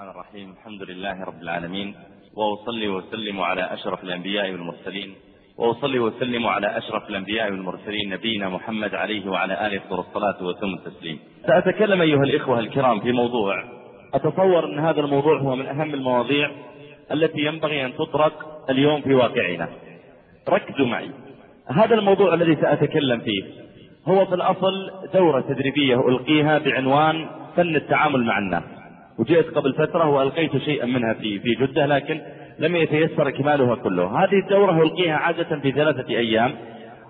الرحمن الرحيم. الحمد لله رب العالمين. وأصلي وسلم على أشرف الأنبياء والمرسلين. وأصلي وسلم على أشرف الأنبياء والمرسلين نبينا محمد عليه وعلى آله الصلاة وتم التسليم سأتكلم أيها الإخوة الكرام في موضوع. أتصور أن هذا الموضوع هو من أهم المواضيع التي ينبغي أن تطرق اليوم في واقعنا. ركزوا معي. هذا الموضوع الذي سأتكلم فيه هو في الأصل دورة تدريبية ألقيها بعنوان فن التعامل مع الناس وجئت قبل فترة وألقيت شيئا منها في في جدة لكن لم يتيسر إكمالها كله. هذه الدورة ألقيها عادة في ثلاثة أيام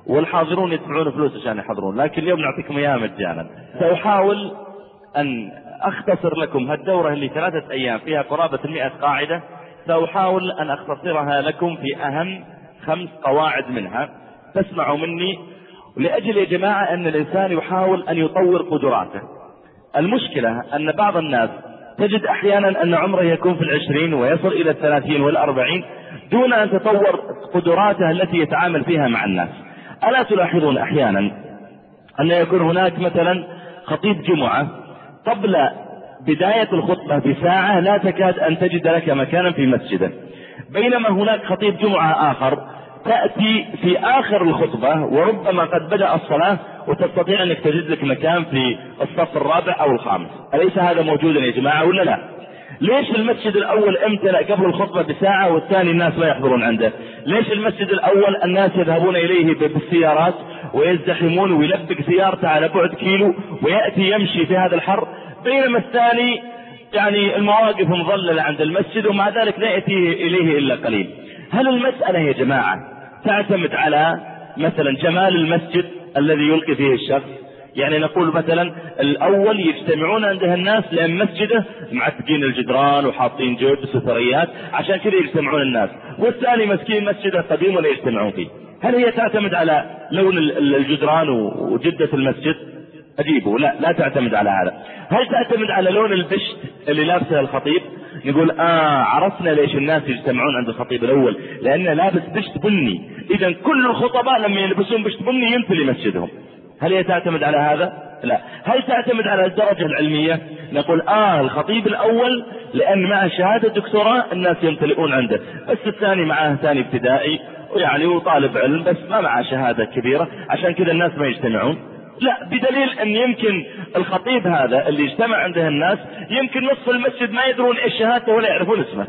والحاضرون يدفعون فلوس عشان يحضرون. لكن اليوم نعطيكم إياها مجانا. سأحاول أن أختصر لكم هالدورة اللي ثلاثة أيام فيها قرابة المئة قاعدة. سأحاول أن أختصرها لكم في أهم خمس قواعد منها. تسمعوا مني. لأجل يا جماعة أن الإنسان يحاول أن يطور قدراته. المشكلة أن بعض الناس تجد أحيانا أن عمره يكون في العشرين ويصل إلى الثلاثين والأربعين دون أن تطور قدراته التي يتعامل فيها مع الناس. ألا تلاحظون أحيانا أن يكون هناك مثلا خطيب جمعة قبل بداية الخطبة بساعة لا تكاد أن تجد لك مكانا في مسجده. بينما هناك خطيب جمعة آخر تأتي في آخر الخطبة وربما قد بدأ الصلاة وتستطيع أنك تجد لك مكان في الصف الرابع أو الخامس. أليس هذا موجودا يا جماعة ولا لا؟ ليش المسجد الأول أمتلأ قبل الخطبة بساعة والثاني الناس لا يحضرون عنده؟ ليش المسجد الأول الناس يذهبون إليه بالسيارات ويزدحمون ويلبق سيارته على بعد كيلو ويأتي يمشي في هذا الحر؟ بينما الثاني يعني المواقف مظللة عند المسجد ومع ذلك لا يأتي إليه إلا قليل. هل المسألة يا جماعة تعتمد على مثلا جمال المسجد الذي يلقي فيه الشخص؟ يعني نقول مثلا الأول يجتمعون عنده الناس لأن مسجده معتقين الجدران وحاطين جود وستريات عشان كذا يجتمعون الناس. والثاني مسكين مسجده قديم ولا يجتمعون فيه. هل هي تعتمد على لون الجدران وجدة المسجد؟ أجيبه. لا لا تعتمد على هذا. هل تعتمد على لون البشت اللي لابسه الخطيب؟ يقول آه عرفنا ليش الناس يجتمعون عند الخطيب الأول. لأنه لابس بشت بني. إذا كل الخطباء لما يلبسون بشت بني يمتلي مسجدهم. هل هي تعتمد على هذا؟ لا. هل تعتمد على الدرجة العلمية؟ نقول آه الخطيب الأول لأن معه شهادة دكتوراه الناس يمتلئون عنده. بس الثاني معاه ثاني ابتدائي ويعني وطالب علم بس ما معه شهادة كبيرة. عشان كذا الناس ما يجتمعون. لا بدليل أن يمكن الخطيب هذا اللي اجتمع عنده الناس يمكن نصف المسجد ما يدرون إيش شهادته ولا يعرفون اسمه.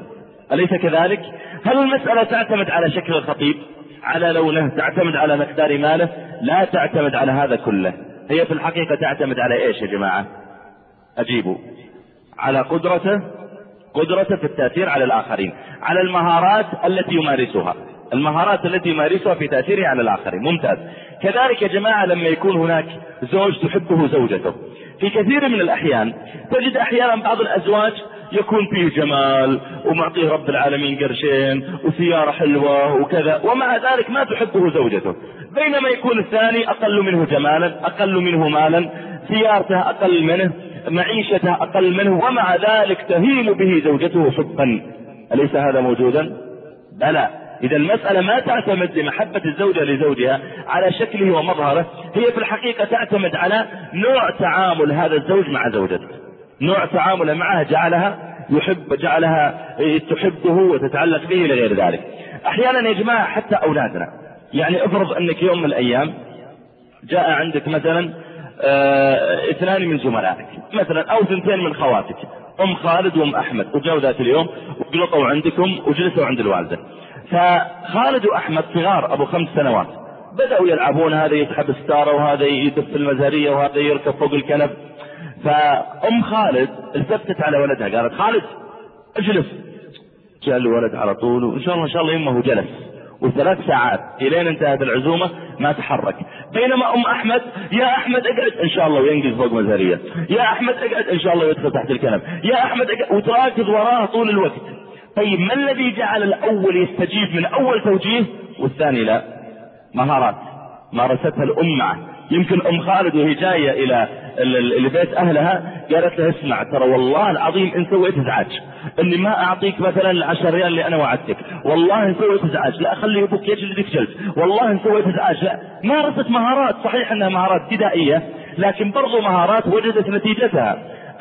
أليس كذلك؟ هل المسألة تعتمد على شكل الخطيب؟ على لونه؟ تعتمد على مقدار ماله؟ لا تعتمد على هذا كله. هي في الحقيقة تعتمد على إيش يا جماعة؟ أجيبوا. على قدرته قدرته في التأثير على الآخرين على المهارات التي يمارسها. المهارات التي يمارسها في تأثيره على الآخرين. ممتاز. كذلك يا جماعة لما يكون هناك زوج تحبه زوجته. في كثير من الأحيان تجد أحيانا بعض الأزواج يكون فيه جمال ومعطيه رب العالمين قرشين وسيارة حلوة وكذا ومع ذلك ما تحبه زوجته. بينما يكون الثاني أقل منه جمالا أقل منه مالا سيارته أقل منه معيشته أقل منه ومع ذلك تهيم به زوجته حبا. أليس هذا موجودا؟ بلى. إذا المسألة ما تعتمد لمحبة الزوجة لزوجها على شكله ومظهره هي في الحقيقة تعتمد على نوع تعامل هذا الزوج مع زوجته. نوع تعامله معها جعلها يحب جعلها تحبه وتتعلق به إلى غير ذلك. أحيانا يا جماعة حتى أولادنا. يعني افرض أنك يوم من الأيام جاء عندك مثلا آه اثنان من زملائك مثلا أو ثنتين من خواتك أم خالد وأم أحمد وجاءوا ذات اليوم وقلطوا عندكم وجلسوا عند الوالدة. فخالد وأحمد صغار أبو خمس سنوات. بدأوا يلعبون هذا يسحب ستارة وهذا يدف المزارية وهذا يركب فوق الكنب فأم خالد التفتت على ولدها قالت خالد اجلس. جاء الولد على طول وإن شاء الله إن شاء الله يمه جلس. وثلاث ساعات إلين انتهت العزومة ما تحرك. بينما أم أحمد يا أحمد اقعد إن شاء الله وينقز فوق مزارية. يا أحمد اقعد إن شاء الله يدخل تحت الكنب يا أحمد اقعد وتراكض وراه طول الوقت. طيب ما الذي جعل الأول يستجيب من أول توجيه؟ والثاني لا. مهارات مارستها معه يمكن أم خالد وهي جاية إلى لبيت أهلها قالت له اسمع ترى والله العظيم إن سويت ازعاج إني ما أعطيك مثلا العشر ريال اللي أنا وعدتك. والله إن سويت ازعاج لا اخلي أبوك يجلدك جلد. والله إن سويت ازعاج لا مارست مهارات. صحيح إنها مهارات ابتدائيه لكن برضو مهارات وجدت نتيجتها.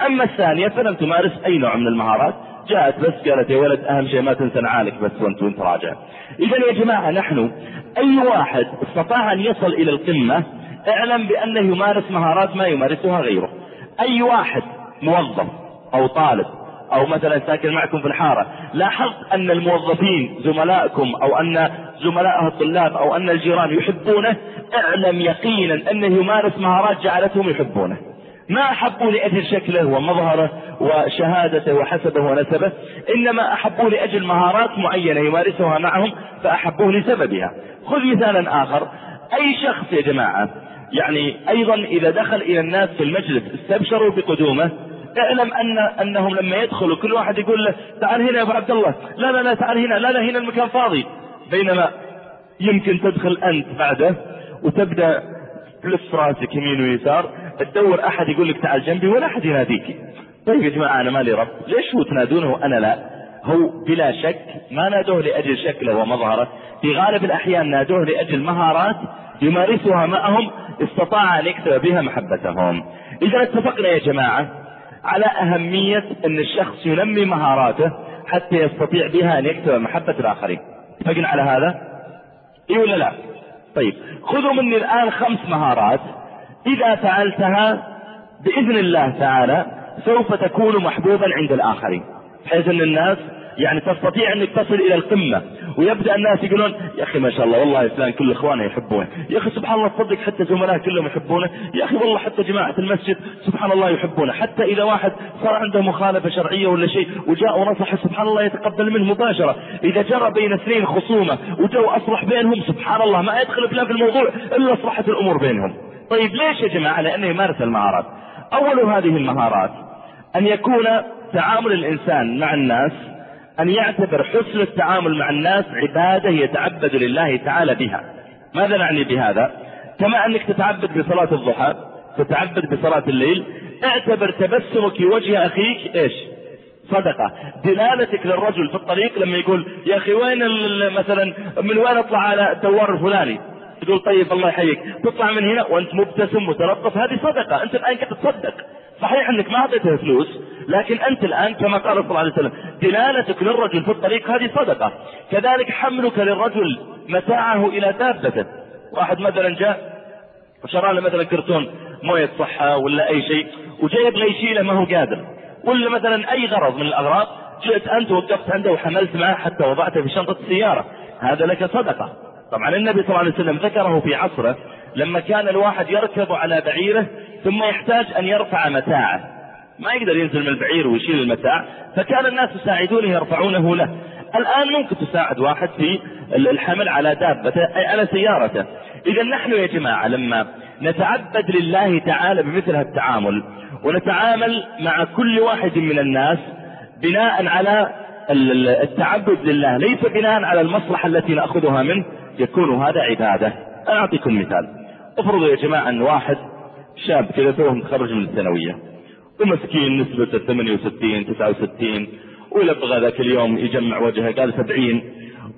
أما الثانية فلم تمارس أي نوع من المهارات. جاءت بس قالت يا ولد أهم شيء ما تنسى نعالك بس وأنت وانت راجع اذا يا جماعة نحن أي واحد استطاع أن يصل إلى القمة اعلم بانه يمارس مهارات ما يمارسها غيره. أي واحد موظف أو طالب أو مثلا ساكن معكم في الحارة لاحظت أن الموظفين زملائكم أو أن زملائه الطلاب أو أن الجيران يحبونه اعلم يقينا انه يمارس مهارات جعلتهم يحبونه. ما أحبوا لأجل شكله ومظهره وشهادته وحسبه ونسبه إنما أحبوا لأجل مهارات معينة يمارسها معهم فأحبوه لسببها. خذ مثالا آخر. أي شخص يا جماعة يعني أيضا إذا دخل إلى الناس في المجلس استبشروا بقدومه اعلم أن أنهم لما يدخلوا كل واحد يقول له تعال هنا يا أبو عبد الله لا لا لا تعال هنا لا لا هنا المكان فاضي. بينما يمكن تدخل أنت بعده وتبدأ تلف راسك يمين ويسار تدور أحد يقول لك تعال جنبي ولا أحد يناديك. طيب يا جماعة أنا مالي رب؟ ليش هو تنادونه وأنا لا؟ هو بلا شك ما نادوه لأجل شكله ومظهره في غالب الأحيان نادوه لأجل مهارات يمارسها معهم استطاع أن يكسب بها محبتهم. إذا اتفقنا يا جماعة على أهمية أن الشخص ينمي مهاراته حتى يستطيع بها أن يكسب محبة الآخرين. اتفقنا على هذا؟ اي ولا لا؟ طيب خذوا مني الآن خمس مهارات. إذا فعلتها بإذن الله تعالى سوف تكون محبوبا عند الآخرين. بحيث أن الناس يعني تستطيع انك تصل إلى القمة ويبدأ الناس يقولون يا أخي ما شاء الله والله فلان كل إخوانه يحبونه. يا أخي سبحان الله تصدق حتى زملائه كلهم يحبونه. يا أخي والله حتى جماعة المسجد سبحان الله يحبونه. حتى إذا واحد صار عنده مخالفة شرعية ولا شيء وجاء ونصح سبحان الله يتقبل منه مباشرة. إذا جرى بين اثنين خصومة وجو اصلح بينهم سبحان الله ما يدخل فلان في الموضوع إلا اصلحت الأمور بينهم. طيب ليش يا جماعة؟ لأنه يمارس المهارات. أول هذه المهارات أن يكون تعامل الإنسان مع الناس أن يعتبر حسن التعامل مع الناس عبادة يتعبد لله تعالى بها. ماذا نعني بهذا؟ كما أنك تتعبد بصلاة الضحى تتعبد بصلاة الليل اعتبر تبسمك وجه أخيك إيش؟ صدقة. دلالتك للرجل في الطريق لما يقول يا أخي وين مثلا من وين أطلع على الدوار الفلاني؟ تقول طيب الله يحييك تطلع من هنا وأنت مبتسم متلطف هذه صدقة أنت الآن قاعد تصدق. صحيح أنك ما اعطيته فلوس لكن أنت الآن كما قال صلى الله عليه وسلم دلالتك للرجل في الطريق هذه صدقة. كذلك حملك للرجل متاعه إلى دابته واحد مثلا جاء وشرى له مثلا كرتون موية صحة ولا أي شيء وجاي يبغى يشيله ما هو قادر. ولا مثلا أي غرض من الأغراض جئت أنت وقفت عنده وحملت معه حتى وضعته في شنطة السيارة. هذا لك صدقة. طبعا النبي صلى الله عليه وسلم ذكره في عصره لما كان الواحد يركب على بعيره ثم يحتاج أن يرفع متاعه. ما يقدر ينزل من البعير ويشيل المتاع فكان الناس يساعدونه يرفعونه له. الآن ممكن تساعد واحد في الحمل على دابته أي على سيارته. إذا نحن يا جماعة لما نتعبد لله تعالى بمثل هالتعامل ونتعامل مع كل واحد من الناس بناء على التعبد لله ليس بناء على المصلحة التي نأخذها منه يكون هذا عبادة. أنا أعطيكم مثال. افرضوا يا جماعة أن واحد شاب كذا توه متخرج من الثانوية ومسكين نسبة 68 69 ويبغى ذاك اليوم يجمع وجهه قال 70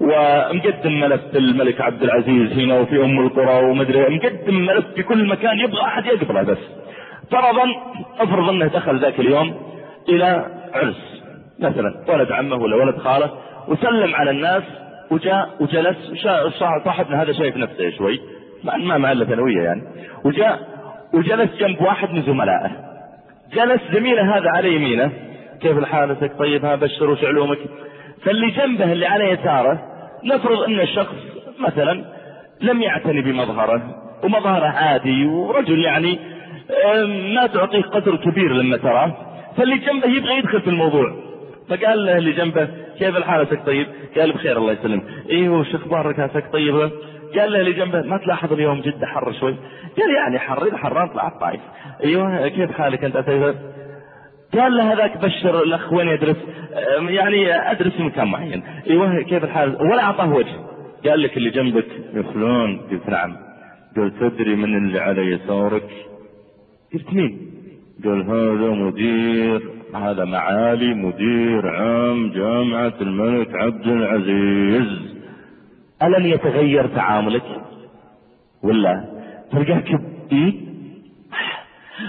ومقدم ملف الملك عبد العزيز هنا وفي أم القرى ومدري مقدم ملف في كل مكان يبغى أحد يقبله بس. فرضا افرض أنه دخل ذاك اليوم إلى عرس مثلا ولد عمه ولا ولد خاله وسلم على الناس وجاء وجلس صاحبنا هذا شايف نفسه شوي. ما ما الا ثانويه يعني. وجاء وجلس جنب واحد من زملائه. جلس زميله هذا على يمينه. كيف حالتك طيب ها بشر وش علومك فاللي جنبه اللي على يساره نفرض أن الشخص مثلا لم يعتني بمظهره ومظهره عادي ورجل يعني ما تعطيه قدر كبير لما تراه فاللي جنبه يبغى يدخل في الموضوع. فقال له اللي جنبه كيف حالتك طيب؟ قال بخير الله يسلم إيه وش أخبارك هاتك طيب؟ قال له اللي جنبه ما تلاحظ اليوم جدا حر شوي. قال يعني حر إذا حران طلع الطايف أيوه كيف حالك أنت قال له هذاك بشر الأخ وين يدرس؟ يعني أدرس في مكان معين. أيوه كيف الحال؟ ولا أعطاه وجه. قال لك اللي جنبك يا فلان قلت نعم. قال تدري من اللي على يسارك؟ قلت مين؟ قال هذا مدير هذا معالي مدير عام جامعة الملك عبد العزيز. ألن يتغير تعاملك؟ ولا تلقاك إيه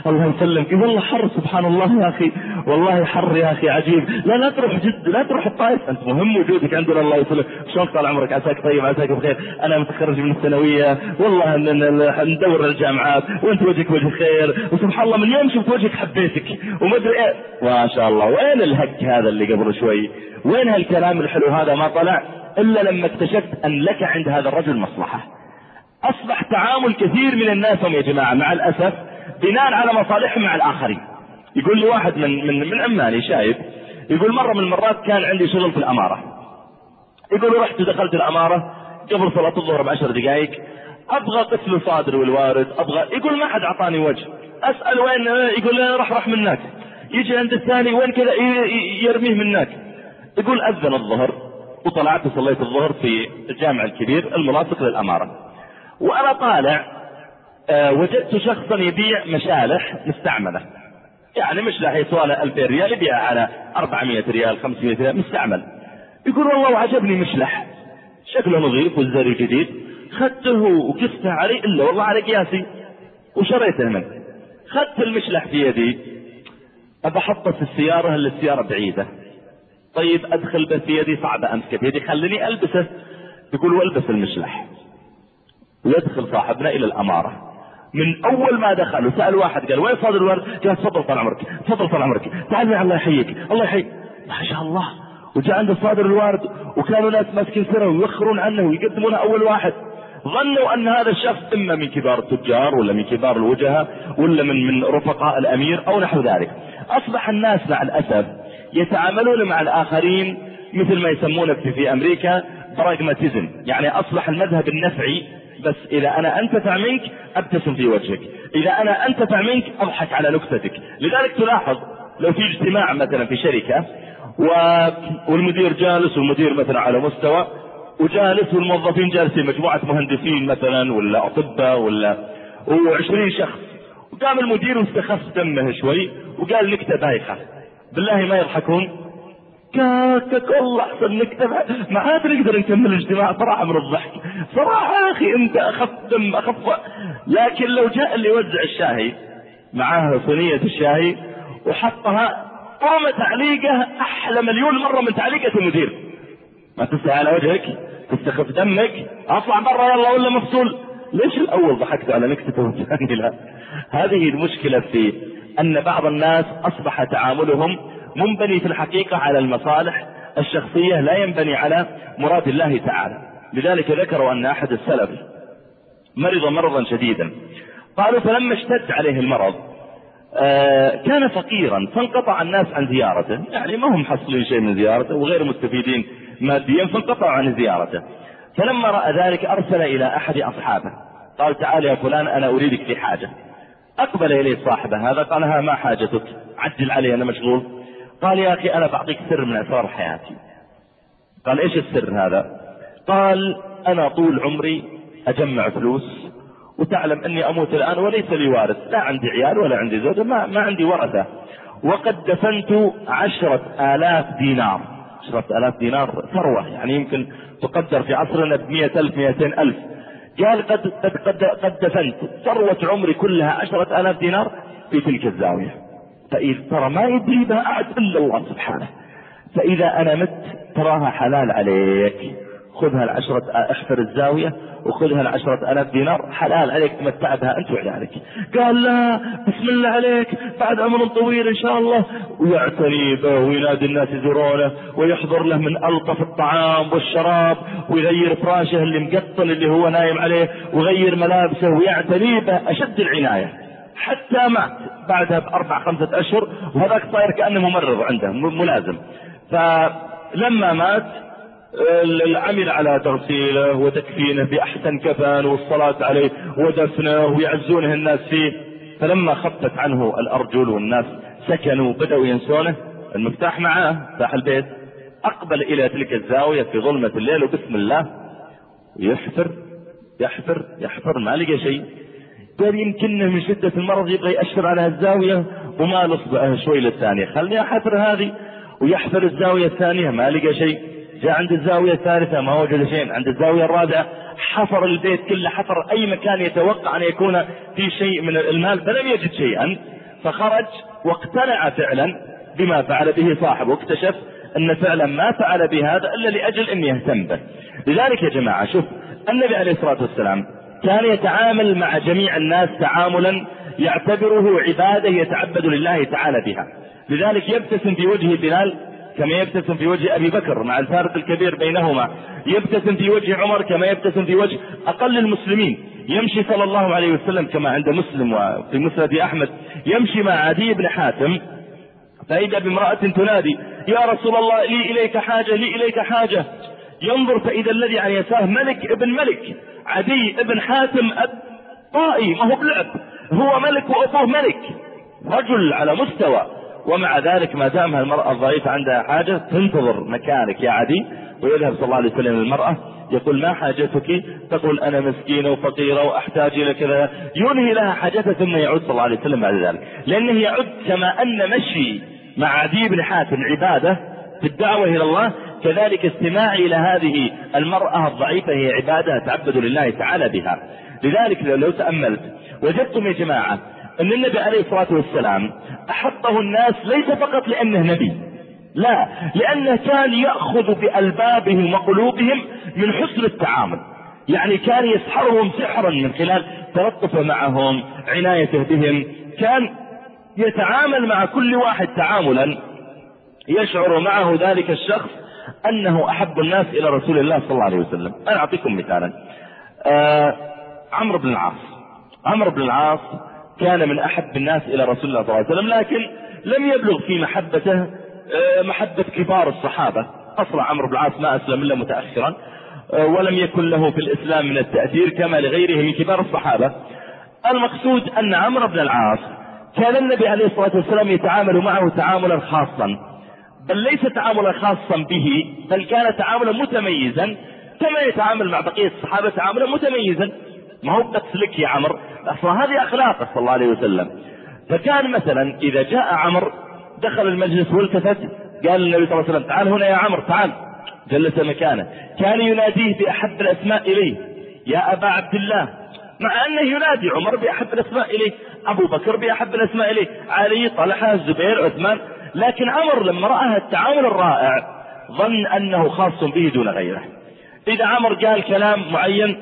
الله يسلمك يقول والله حر سبحان الله يا أخي. والله حر يا أخي عجيب. لا لا تروح جد لا تروح الطائف. أنت مهم وجودك عندنا الله يسلمك. شلون طال عمرك؟ عساك طيب عساك بخير. أنا متخرج من الثانوية. والله ندور الجامعات. وأنت وجهك وجه خير. وسبحان الله من يوم شفت وجهك حبيتك. وما أدري إيه. ما شاء الله. وين الهك هذا اللي قبل شوي؟ وين هالكلام الحلو هذا ما طلع؟ إلا لما اكتشفت أن لك عند هذا الرجل مصلحة. أصبح تعامل كثير من الناس يا جماعة. مع الأسف بناء على مصالحهم مع الآخرين. يقول لي واحد من من من عماني شايب يقول مرة من المرات كان عندي شغل في الأمارة. يقول رحت ودخلت الأمارة قبل صلاة الظهر بعشر دقائق أبغى قسم الصادر والوارد أبغى يقول ما حد أعطاني وجه. أسأل وين؟ يقول راح راح منك. يجي عند الثاني وين كذا؟ يرميه منك. يقول أذن الظهر وطلعت وصليت الظهر في الجامع الكبير الملاصق للأمارة. وأنا طالع وجدت شخصا يبيع مشالح مستعملة. يعني مشلح يسوى له 2000 ريال يبيع على 400 ريال 500 ريال مستعمل. يقول والله عجبني مشلح. شكله نظيف والزري جديد خدته وقفته علي إلا والله على قياسي. وشريته منه. خدت المشلح في يدي. أبى أحطه في السيارة اللي السيارة بعيدة؟ طيب أدخل به في يدي صعب امسكه في يدي. خليني ألبسه. يقول والبس المشلح. ويدخل صاحبنا إلى الأمارة. من أول ما دخل وسال واحد قال وين صادر الورد؟ قال تفضل طال عمرك تفضل طال عمرك. تعال الله يحييك الله يحييك. ما شاء الله. وجاء عنده صادر الوارد وكانوا ناس ماسكين سره ويوخرون عنه ويقدمونه أول واحد. ظنوا أن هذا الشخص إما من كبار التجار ولا من كبار الوجهاء ولا من من رفقاء الأمير أو نحو ذلك. أصبح الناس مع الأسف يتعاملون مع الآخرين مثل ما يسمونه في أمريكا براغماتيزم يعني أصبح المذهب النفعي بس إذا أنا أنتفع منك أبتسم في وجهك. إذا أنا أنتفع منك أضحك على نكتتك. لذلك تلاحظ لو في اجتماع مثلا في شركة. والمدير جالس والمدير مثلا على مستوى وجالس والموظفين جالسين مجموعة مهندسين مثلا ولا أطباء ولا وعشرين شخص. وقام المدير واستخف دمه شوي وقال نكتة بايخة. بالله ما يضحكون كاكك والله أحسن نكتة ما عاد نقدر نكمل الاجتماع صراحة من الضحك. صراحة يا أخي أنت أخف دم أخف لكن لو جاء اللي يوزع الشاهي معاه صينية الشاهي وحطها قام تعليقه أحلى مليون مرة من تعليقة المدير. ما تستحي على وجهك؟ تستخف دمك؟ أطلع برا يلا ولا مفصول؟ ليش الأول ضحكت على نكتته والثاني لا؟ هذه المشكلة في أن بعض الناس أصبح تعاملهم منبني في الحقيقة على المصالح الشخصية لا ينبني على مراد الله تعالى. لذلك ذكروا أن أحد السلف مرض مرضا شديدا. قالوا فلما اشتد عليه المرض آه كان فقيرا فانقطع الناس عن زيارته. يعني ما هم حصلين شيء من زيارته وغير مستفيدين ماديا فانقطعوا عن زيارته. فلما رأى ذلك أرسل إلى أحد أصحابه. قال تعال يا فلان أنا أريدك في حاجة. أقبل إليه صاحبه هذا قال ها ما حاجتك؟ عجل علي أنا مشغول. قال يا أخي أنا بعطيك سر من اسرار حياتي. قال إيش السر هذا؟ قال أنا طول عمري أجمع فلوس وتعلم أني أموت الآن وليس لي وارث لا عندي عيال ولا عندي زوجة ما, ما عندي ورثة. وقد دفنت عشرة آلاف دينار. عشرة آلاف دينار ثروة يعني يمكن تقدر في عصرنا بمئة ألف مئتين ألف. قال قد, قد, قد, دفنت ثروة عمري كلها عشرة آلاف دينار في تلك الزاوية. فإذا ترى ما يدري بها أحد إلا الله سبحانه. فإذا أنا مت تراها حلال عليك. خذها العشرة احفر الزاوية وخذها العشرة ألاف دينار. حلال عليك تمتع بها أنت وعيالك قال لا بسم الله عليك. بعد عمر طويل إن شاء الله. ويعتني به وينادي الناس يزورونه ويحضر له من ألطف الطعام والشراب ويغير فراشه اللي مقطن اللي هو نايم عليه ويغير ملابسه ويعتني به. أشد العناية. حتى مات بعدها بأربع خمسة أشهر وهذاك صاير كأنه ممرض عنده ملازم. فلما مات العمل على تغسيله وتكفينه بأحسن كفن والصلاة عليه ودفنه ويعزونه الناس فيه. فلما خفت عنه الأرجل والناس سكنوا بدأوا ينسونه. المفتاح معاه مفتاح البيت. أقبل إلى تلك الزاوية في ظلمة الليل وبسم الله يحفر يحفر يحفر ما لقى شيء. قال يمكنه من شدة المرض يبغى يأشر على الزاوية وما اصبعه شوي للثانية. خلني أحفر هذه ويحفر الزاوية الثانية. ما لقى شيء. جاء عند الزاوية الثالثة. ما وجد شيء. عند الزاوية الرابعة حفر البيت كله. حفر أي مكان يتوقع أن يكون في شيء من المال. فلم يجد شيئا. فخرج واقتنع فعلا بما فعل به صاحبه. واكتشف أن فعلا ما فعل بهذا إلا لأجل أن يهتم به. لذلك يا جماعة شوف النبي عليه الصلاة والسلام كان يتعامل مع جميع الناس تعاملا يعتبره عبادة يتعبد لله تعالى بها. لذلك يبتسم في وجه بلال كما يبتسم في وجه أبي بكر مع الفارق الكبير بينهما. يبتسم في وجه عمر كما يبتسم في وجه أقل المسلمين. يمشي صلى الله عليه وسلم كما عند مسلم وفي مسند أحمد. يمشي مع عدي بن حاتم. فإذا بامرأة تنادي يا رسول الله لي إليك حاجة لي إليك حاجة. ينظر فإذا الذي عن يساره ملك ابن ملك عدي ابن حاتم طائي ما هو بلعب. هو ملك وابوه ملك. رجل على مستوى. ومع ذلك ما دامها المرأة الضعيفة عندها حاجة تنتظر مكانك يا عدي. ويذهب صلى الله عليه وسلم المرأة يقول ما حاجتك؟ تقول أنا مسكينة وفقيرة وأحتاج إلى كذا. ينهي لها حاجتها ثم يعود صلى الله عليه وسلم بعد ذلك. لأنه يعد كما أن مشي مع عدي بن حاتم عبادة في الدعوة إلى الله كذلك استماعي إلى هذه المرأة الضعيفة هي عبادة تعبد لله تعالى بها. لذلك لو تأملت وجدتم يا جماعة أن النبي عليه الصلاة والسلام أحبه الناس ليس فقط لأنه نبي لا لأنه كان يأخذ بألبابهم وقلوبهم من حسن التعامل. يعني كان يسحرهم سحرا من خلال تلطفه معهم عنايته بهم. كان يتعامل مع كل واحد تعاملا يشعر معه ذلك الشخص أنه أحب الناس إلى رسول الله صلى الله عليه وسلم. أنا أعطيكم مثالا. آه عمرو بن العاص. عمرو بن العاص كان من أحب الناس إلى رسول الله صلى الله عليه وسلم لكن لم يبلغ في محبته آه، محبة كبار الصحابة. أصلا عمرو بن العاص ما أسلم إلا متأخرا آه، ولم يكن له في الإسلام من التأثير كما لغيره من كبار الصحابة. المقصود أن عمرو بن العاص كان النبي عليه الصلاة والسلام يتعامل معه تعاملا خاصا. بل ليس تعاملا خاصا به بل كان تعاملا متميزا. كما يتعامل مع بقية الصحابة تعاملا متميزا. ما هو بس لك يا عمر؟ أصلا هذه اخلاقه صلى الله عليه وسلم. فكان مثلا إذا جاء عمر دخل المجلس والتفت قال النبي صلى الله عليه وسلم تعال هنا يا عمر تعال. جلس مكانه. كان يناديه بأحب الأسماء إليه. يا أبا عبد الله. مع أنه ينادي عمر بأحب الأسماء إليه. أبو بكر بأحب الأسماء إليه. علي طلحة الزبير عثمان. لكن عمر لما راى التعامل الرائع ظن أنه خاص به دون غيره. إذا عمر قال كلام معين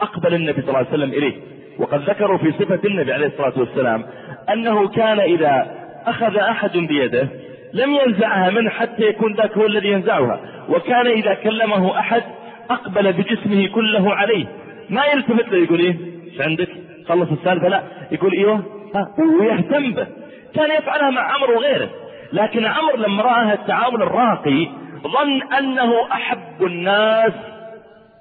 أقبل النبي صلى الله عليه وسلم إليه. وقد ذكروا في صفة النبي عليه الصلاة والسلام أنه كان إذا أخذ أحد بيده لم ينزعها منه حتى يكون ذاك هو الذي ينزعها. وكان إذا كلمه أحد أقبل بجسمه كله عليه. ما يلتفت له يقول إيه؟ إيش عندك؟ خلص السالفة. لا. يقول ها ويهتم به. كان يفعلها مع عمرو وغيره. لكن عمرو لما رأى التعامل الراقي ظن أنه أحب الناس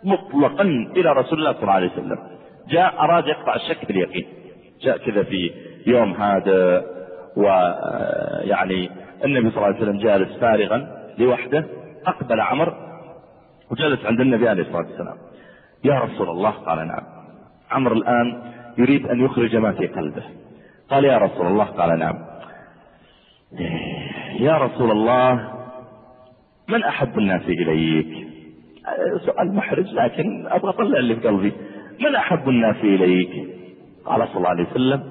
مطلقا إلى رسول الله صلى الله عليه وسلم. جاء أراد يقطع الشك باليقين جاء كذا في يوم هذا ويعني النبي صلى الله عليه وسلم جالس فارغا لوحده أقبل عمر وجلس عند النبي عليه الصلاة والسلام. يا رسول الله قال نعم. عمر الآن يريد أن يخرج ما في قلبه. قال يا رسول الله قال نعم. يا رسول الله من أحب الناس إليك؟ سؤال محرج لكن أبغى أطلع اللي في قلبي. من أحب الناس إليك؟ قال صلى الله عليه وسلم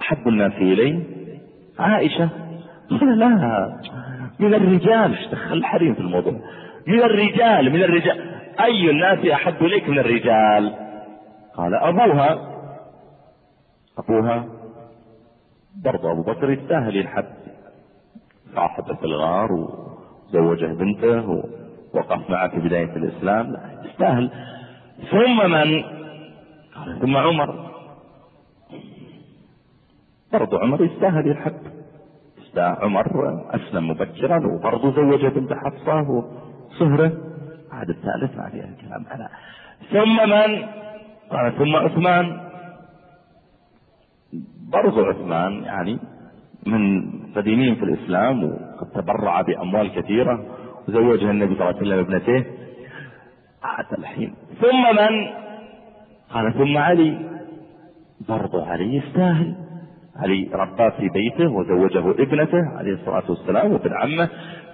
أحب الناس إلي؟ عائشة. قال لا من الرجال. إيش دخل الحريم في الموضوع؟ من الرجال من الرجال. أي الناس أحب إليك من الرجال؟ قال أبوها. أبوها برضه أبو بكر يستاهل ينحب صاحبة في الغار وزوجه بنته وقف معه في بداية الإسلام. لا يستاهل ثم من؟ قال ثم عمر. برضو عمر يستاهل يحب عمر أسلم مبكرا وبرضو زوج بنت حفصة وصهره. هذا الثالث ما فيها الكلام أنا. ثم من؟ قال ثم عثمان. برضو عثمان يعني من قديمين في الإسلام وقد تبرع بأموال كثيرة. وزوجها النبي صلى الله عليه وسلم ابنته عاد الحين ثم من؟ قال ثم علي. برضو علي يستاهل. علي رباه في بيته وزوجه ابنته عليه الصلاة والسلام وابن عمه.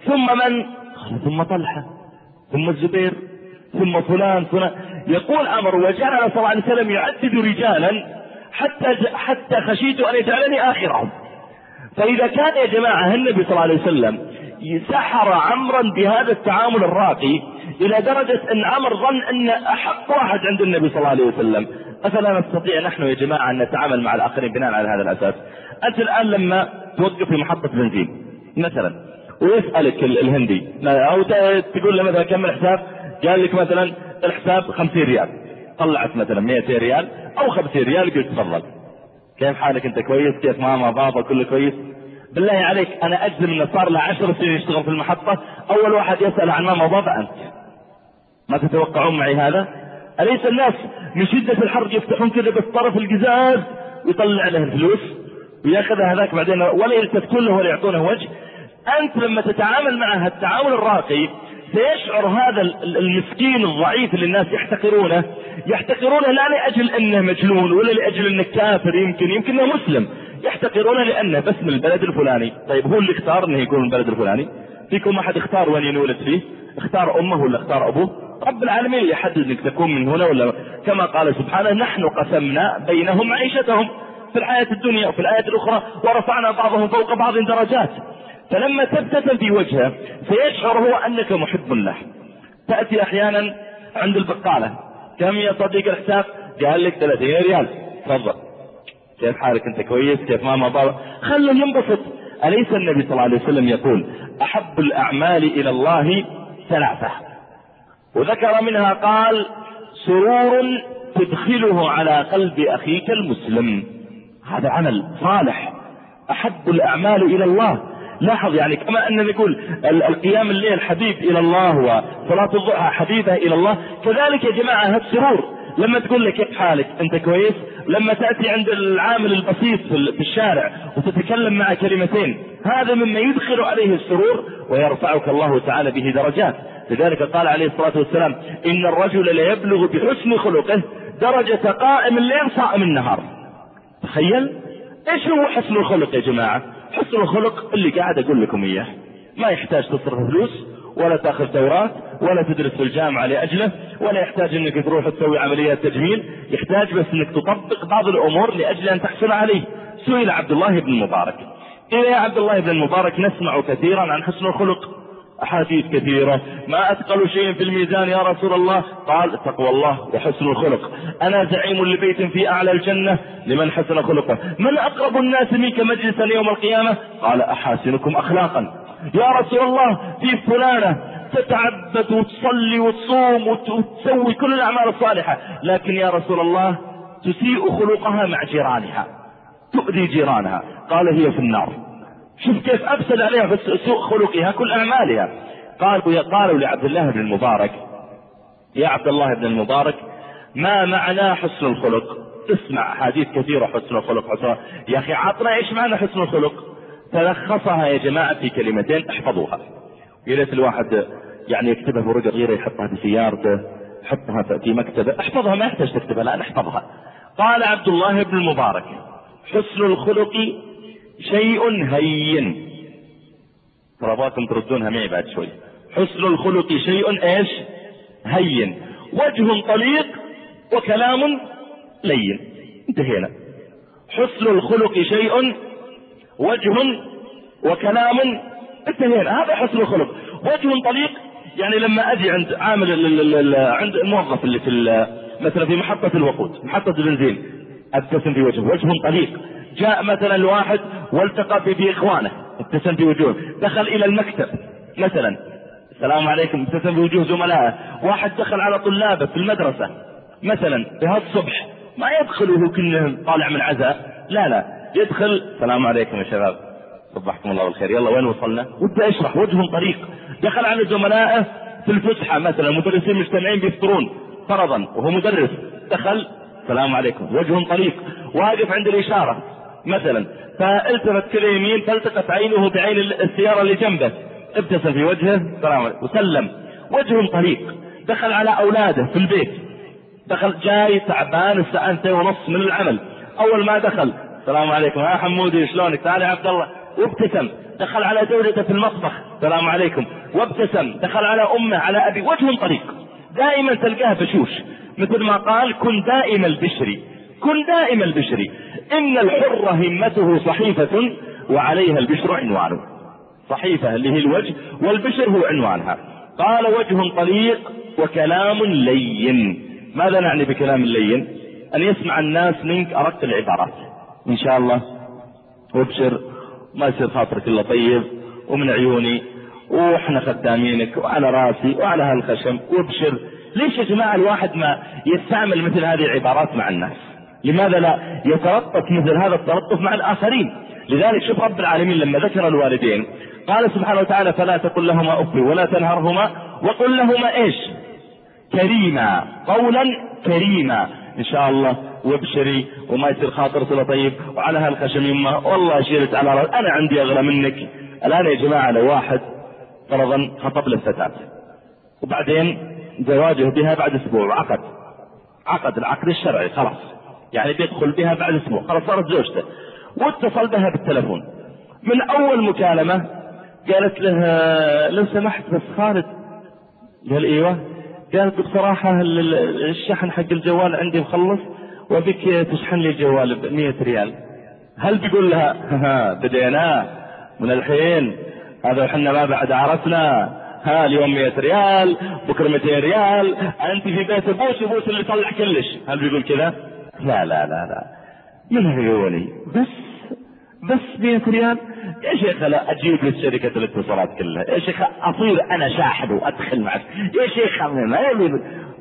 ثم من؟ قال ثم طلحة. ثم الزبير. ثم فلان فلان. يقول عمر وجعل صلى الله عليه وسلم يعدد رجالا حتى حتى خشيت أن يجعلني آخرهم. فإذا كان يا جماعة النبي صلى الله عليه وسلم سحر عمرا بهذا التعامل الراقي إلى درجة أن عمر ظن أن أحق واحد عند النبي صلى الله عليه وسلم. أفلا نستطيع نحن يا جماعة أن نتعامل مع الآخرين بناء على هذا الأساس. أنت الآن لما توقف في محطة بنزين مثلا ويسألك الهندي أو تقول له مثلا كم الحساب؟ قال لك مثلا الحساب 50 ريال. طلعت مثلا 200 ريال أو 50 ريال قلت تفضل. كيف حالك أنت كويس كيف ماما بابا كله كويس. بالله عليك أنا أجزم إنه صار له عشر سنين يشتغل في المحطة. أول واحد يسأل عن ماما وبابا أنت ما تتوقعون معي هذا؟ أليس الناس من شدة الحر يفتحون كذا بالطرف القزاز ويطلع له الفلوس ويأخذ هذاك بعدين؟ ولا يلتفتون له ولا يعطونه وجه. أنت لما تتعامل معه التعامل الراقي سيشعر هذا المسكين الضعيف اللي الناس يحتقرونه يحتقرونه لا لأجل أنه مجنون ولا لأجل أنه كافر يمكن يمكن أنه مسلم. يحتقرونه لأنه بس من البلد الفلاني. طيب هو اللي اختار إنه يكون من البلد الفلاني؟ فيكم أحد اختار وين ينولد فيه؟ اختار أمه ولا اختار أبوه؟ رب العالمين يحدد انك تكون من هنا ولا كما قال سبحانه نحن قسمنا بينهم معيشتهم في الحياة الدنيا وفي الآية الأخرى ورفعنا بعضهم فوق بعض درجات. فلما تبتسم في وجهه سيشعر هو أنك محب له. تأتي أحيانا عند البقالة. كم يا صديق الحساب قال لك 30 ريال. تفضل. كيف حالك؟ أنت كويس؟ كيف ماما بابا خله ينبسط. أليس النبي صلى الله عليه وسلم يقول أحب الأعمال إلى الله ثلاثة؟ وذكر منها قال سرور تدخله على قلب أخيك المسلم. هذا عمل صالح. أحب الأعمال إلى الله. لاحظ يعني كما أن نقول القيام الليل حبيب إلى الله وصلاة الضحى حبيبة إلى الله كذلك يا جماعة هذا السرور. لما تقول لك كيف حالك؟ أنت كويس؟ لما تأتي عند العامل البسيط في الشارع وتتكلم مع كلمتين هذا مما يدخل عليه السرور ويرفعك الله تعالى به درجات. لذلك قال عليه الصلاة والسلام إن الرجل ليبلغ بحسن خلقه درجة قائم الليل صائم النهار. تخيل؟ إيش هو حسن الخلق يا جماعة؟ حسن الخلق اللي قاعد أقول لكم إياه. ما يحتاج تصرف فلوس ولا تأخذ دورات ولا تدرس في الجامعة لأجله ولا يحتاج إنك تروح تسوي عمليات تجميل. يحتاج بس إنك تطبق بعض الأمور لأجل أن تحصل عليه. سئل عبد الله بن المبارك. إلى يا عبد الله بن المبارك نسمع كثيرا عن حسن الخلق. أحاديث كثيرة. ما أثقل شيء في الميزان يا رسول الله؟ قال تقوى الله وحسن الخلق. أنا زعيم لبيت في أعلى الجنة. لمن حسن خلقه؟ من أقرب الناس منك مجلسا يوم القيامة؟ قال أحاسنكم أخلاقا. يا رسول الله في فلانة تتعبد وتصلي وتصوم وتسوي كل الأعمال الصالحة. لكن يا رسول الله تسيء خلقها مع جيرانها تؤذي جيرانها. قال هي في النار. شوف كيف افسد عليها في سوء خلقها كل أعمالها. قالوا قالوا لعبد الله بن المبارك يا عبد الله بن المبارك ما معنى حسن الخلق؟ اسمع حديث كثيرة حسن الخلق حسن يا أخي عطنا إيش معنى حسن الخلق؟ تلخصها يا جماعة في كلمتين احفظوها. يا ريت الواحد يعني يكتبها بورقة صغيرة يحطها في سيارته يحطها في مكتبه. احفظها ما يحتاج تكتبها لا احفظها قال عبد الله بن المبارك حسن الخلق شيء هين. ترى تردونها معي بعد شوي. حسن الخلق شيء إيش؟ هين. وجه طليق وكلام لين. انتهينا. حسن الخلق شيء وجه وكلام. انتهينا. هذا حسن الخلق. وجه طليق يعني لما أجي عند عامل عند الموظف اللي في مثلا في محطة الوقود محطة البنزين. ابتسم في وجهه وجه طليق. جاء مثلا الواحد والتقى بإخوانه ابتسم في وجوه دخل إلى المكتب مثلا. السلام عليكم ابتسم في وجوه زملائه. واحد دخل على طلابه في المدرسة مثلا بهالصبح ما يدخل وهو كله طالع من عزاء؟ لا لا. يدخل السلام عليكم يا شباب صبحكم الله بالخير. يلا وين وصلنا؟ وابدا أشرح وجه طريق. دخل على زملائه في الفسحة مثلا. مدرسين مجتمعين بيفطرون فرضا وهو مدرس. دخل السلام عليكم. وجه طريق واقف عند الإشارة مثلا. فالتفت كذا يمين فالتقت عينه بعين السيارة اللي جنبه. ابتسم في وجهه السلام عليكم. وسلم. وجه طريق. دخل على أولاده في البيت. دخل جاي تعبان الساعة ونص من العمل. أول ما دخل السلام عليكم. يا حمودي شلونك؟ تعال يا عبد الله. وابتسم. دخل على زوجته في المطبخ. السلام عليكم. وابتسم. دخل على أمه على أبي. وجه طريق. دائما تلقاه بشوش. مثل ما قال كن دائم البشر كن دائم البشر. إن الحر همته صحيفة وعليها البشر عنوانه صحيفة اللي هي الوجه والبشر هو عنوانها. قال وجه طليق وكلام لين. ماذا نعني بكلام لين؟ أن يسمع الناس منك ارق العبارات. إن شاء الله وابشر ما يصير خاطرك إلا طيب ومن عيوني وإحنا خدامينك وعلى رأسي وعلى هالخشم وابشر. ليش يا جماعة الواحد ما يستعمل مثل هذه العبارات مع الناس؟ لماذا لا يتلطف مثل هذا التلطف مع الآخرين؟ لذلك شوف رب العالمين لما ذكر الوالدين قال سبحانه وتعالى فلا تقل لهما أف ولا تنهرهما وقل لهما إيش؟ كريما. قولا كريما. إن شاء الله وابشري وما يصير خاطر صلة طيب وعلى هالخشم يمه والله شيلت على رأس. أنا عندي أغلى منك. الآن يا جماعة لو واحد فرضا خطب للفتاة وبعدين زواجه بها بعد أسبوع وعقد عقد العقد الشرعي خلاص. يعني بيدخل بها بعد أسبوع خلاص صارت زوجته. واتصل بها بالتلفون. من أول مكالمة قالت له لو سمحت بس خالد. قال إيوه. قالت بصراحة الشحن حق الجوال عندي مخلص وبك تشحن لي الجوال ب 100 ريال. هل بيقول لها ها بدينا. من الحين هذا إحنا ما بعد عرفنا. ها اليوم 100 ريال بكرة 200 ريال. أنت في بيت ابوس ابوس اللي طلع كلش. هل بيقول كذا؟ لا لا لا لا. من عيوني بس بس 100 ريال. يا شيخ لا أجيب لك شركة الاتصالات كلها. يا شيخ اصير أنا شاحب وأدخل معك. يا شيخ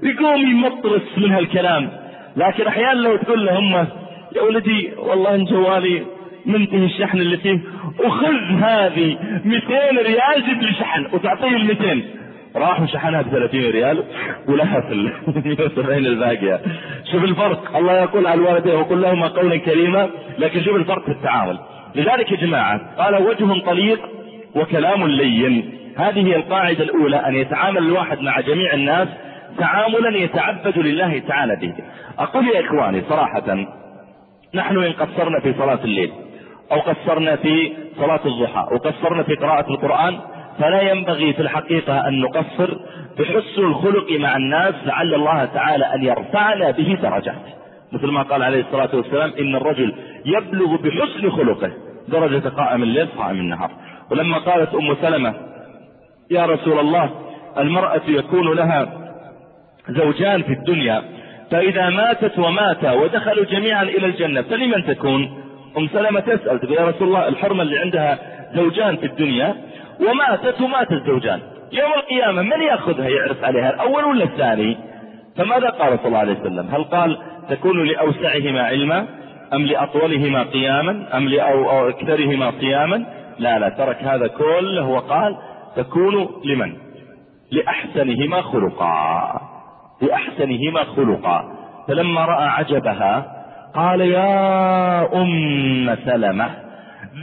يقوم يمطرس من هالكلام. لكن أحيانا لو تقول لهم يا ولدي والله إن جوالي منتهي الشحن اللي فيه وخذ هذه 200 ريال جيب لي شحن وتعطيه ال 200 راح وشحنها ب 30 ريال ولها في ال 170 الباقية. شوف الفرق. الله يقول على الوالدين وقل لهما قولا كريما لكن شوف الفرق في التعامل. لذلك يا جماعة قال وجه طليق وكلام لين. هذه هي القاعدة الأولى أن يتعامل الواحد مع جميع الناس تعاملا يتعبد لله تعالى به. أقول يا إخواني صراحة نحن إن قصرنا في صلاة الليل أو قصرنا في صلاة الضحى وقصرنا في قراءة القرآن فلا ينبغي في الحقيقة أن نقصر بحسن الخلق مع الناس لعل الله تعالى أن يرفعنا به درجات. مثل ما قال عليه الصلاة والسلام إن الرجل يبلغ بحسن خلقه درجة قائم الليل قائم النهار. ولما قالت أم سلمة يا رسول الله المرأة يكون لها زوجان في الدنيا فإذا ماتت وماتا ودخلوا جميعا إلى الجنة فلمن تكون؟ أم سلمة تسأل تقول يا رسول الله الحرمة اللي عندها زوجان في الدنيا وماتت ومات الزوجان يوم القيامة من يأخذها يعرف عليها الأول ولا الثاني؟ فماذا قال صلى الله عليه وسلم؟ هل قال تكون لأوسعهما علما أم لأطولهما قياما أم لأكثرهما صياما لا لا ترك هذا كله وقال تكون لمن؟ لأحسنهما خلقا. لأحسنهما خلقا. فلما رأى عجبها قال يا أم سلمة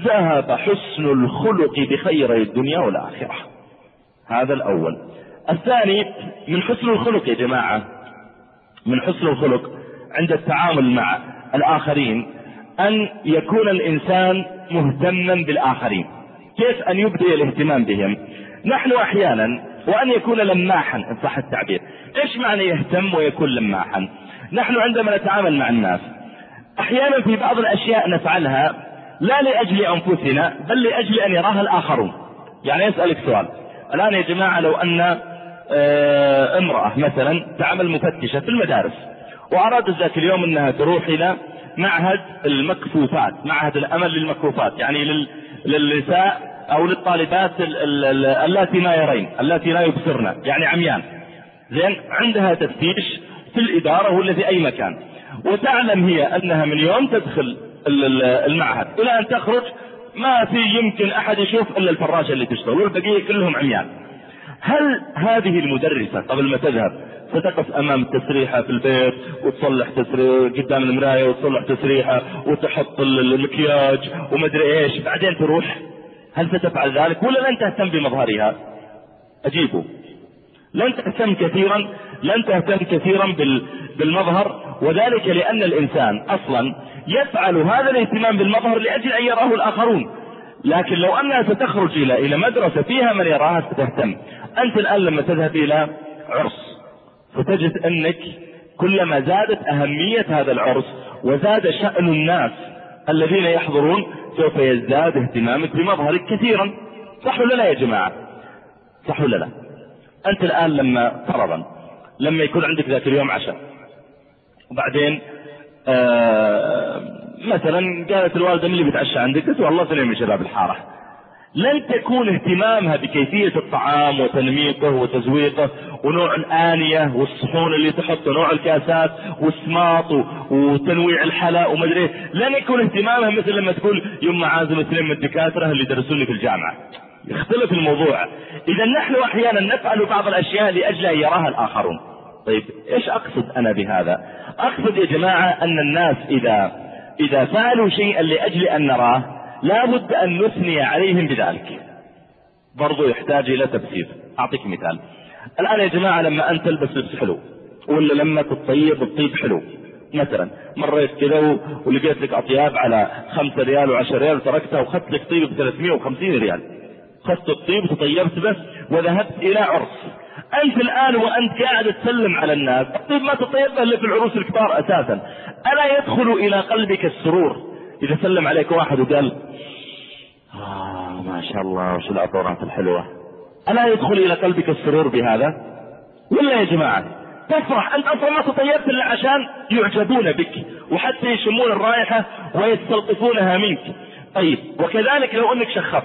ذهب حسن الخلق بخير الدنيا والآخرة. هذا الأول. الثاني من حسن الخلق يا جماعة من حسن الخلق عند التعامل مع الآخرين أن يكون الإنسان مهتما بالآخرين. كيف أن يبدي الاهتمام بهم؟ نحن أحيانا وأن يكون لماحا إن صح التعبير. إيش معنى يهتم ويكون لماحا؟ نحن عندما نتعامل مع الناس أحيانا في بعض الأشياء نفعلها لا لأجل أنفسنا بل لأجل أن يراها الآخرون. يعني يسألك سؤال. الآن يا جماعة لو أن آه، امرأة مثلا تعمل مفتشة في المدارس وأرادت ذاك اليوم أنها تروح إلى معهد المكفوفات معهد الأمل للمكفوفات يعني للنساء أو للطالبات اللاتي ما يرين اللاتي لا يبصرن يعني عميان. زين عندها تفتيش في الإدارة ولا في أي مكان. وتعلم هي أنها من يوم تدخل المعهد. إلى أن تخرج ما في يمكن أحد يشوف إلا الفراشة اللي تشتغل والبقية كلهم عميان. هل هذه المدرسة قبل ما تذهب ستقف أمام التسريحة في البيت وتصلح تسريح قدام المراية وتصلح تسريحة وتحط المكياج ومدري إيش بعدين تروح؟ هل ستفعل ذلك ولا لن تهتم بمظهرها؟ اجيبوا لن تهتم كثيرا لن تهتم كثيرا بالمظهر وذلك لأن الإنسان أصلا يفعل هذا الاهتمام بالمظهر لأجل أن يراه الآخرون. لكن لو أنها ستخرج إلى إلى مدرسة فيها من يراها ستهتم. أنت الآن لما تذهب إلى عرس فتجد أنك كلما زادت أهمية هذا العرس وزاد شأن الناس الذين يحضرون سوف يزداد اهتمامك بمظهرك كثيرا. صح ولا لا يا جماعة؟ صح ولا لا؟ أنت الآن لما فرضا لما يكون عندك ذاك اليوم عشاء وبعدين آه مثلا قالت الوالدة من اللي بيتعشى عندك؟ قلت والله اثنين من شباب الحارة. لن تكون اهتمامها بكيفية الطعام وتنميطه وتزويقه ونوع الآنية والصحون اللي تحط نوع الكاسات والسماط وتنويع الحلاء ومدري. لن يكون اهتمامها مثل لما تقول يوم عازم اثنين من الدكاترة اللي درسوني في الجامعة. يختلف الموضوع. إذا نحن أحيانا نفعل بعض الأشياء لأجل أن يراها الآخرون. طيب إيش أقصد أنا بهذا؟ أقصد يا جماعة أن الناس إذا إذا فعلوا شيئا لأجل أن نراه لا بد أن نثني عليهم بذلك. برضو يحتاج إلى تفسير. أعطيك مثال. الآن يا جماعة لما أنت تلبس لبس حلو ولا لما تطيب الطيب حلو مثلا مريت كذا ولقيت لك اطياب على خمسة ريال وعشر ريال وتركتها وخدت لك طيب ب 350 ريال. خدت الطيب وتطيبت به وذهبت إلى عرس. أنت الآن وأنت قاعد تسلم على الناس. الطيب ما تطيب إلا في العروس الكبار أساسا. ألا يدخل إلى قلبك السرور؟ إذا سلم عليك واحد وقال آه ما شاء الله وش العطورات الحلوة. ألا يدخل إلى قلبك السرور بهذا؟ ولا يا جماعة؟ تفرح. أنت أصلا ما تطيبت إلا عشان يعجبون بك وحتى يشمون الرائحة ويستلطفونها منك. طيب وكذلك لو أنك شخصت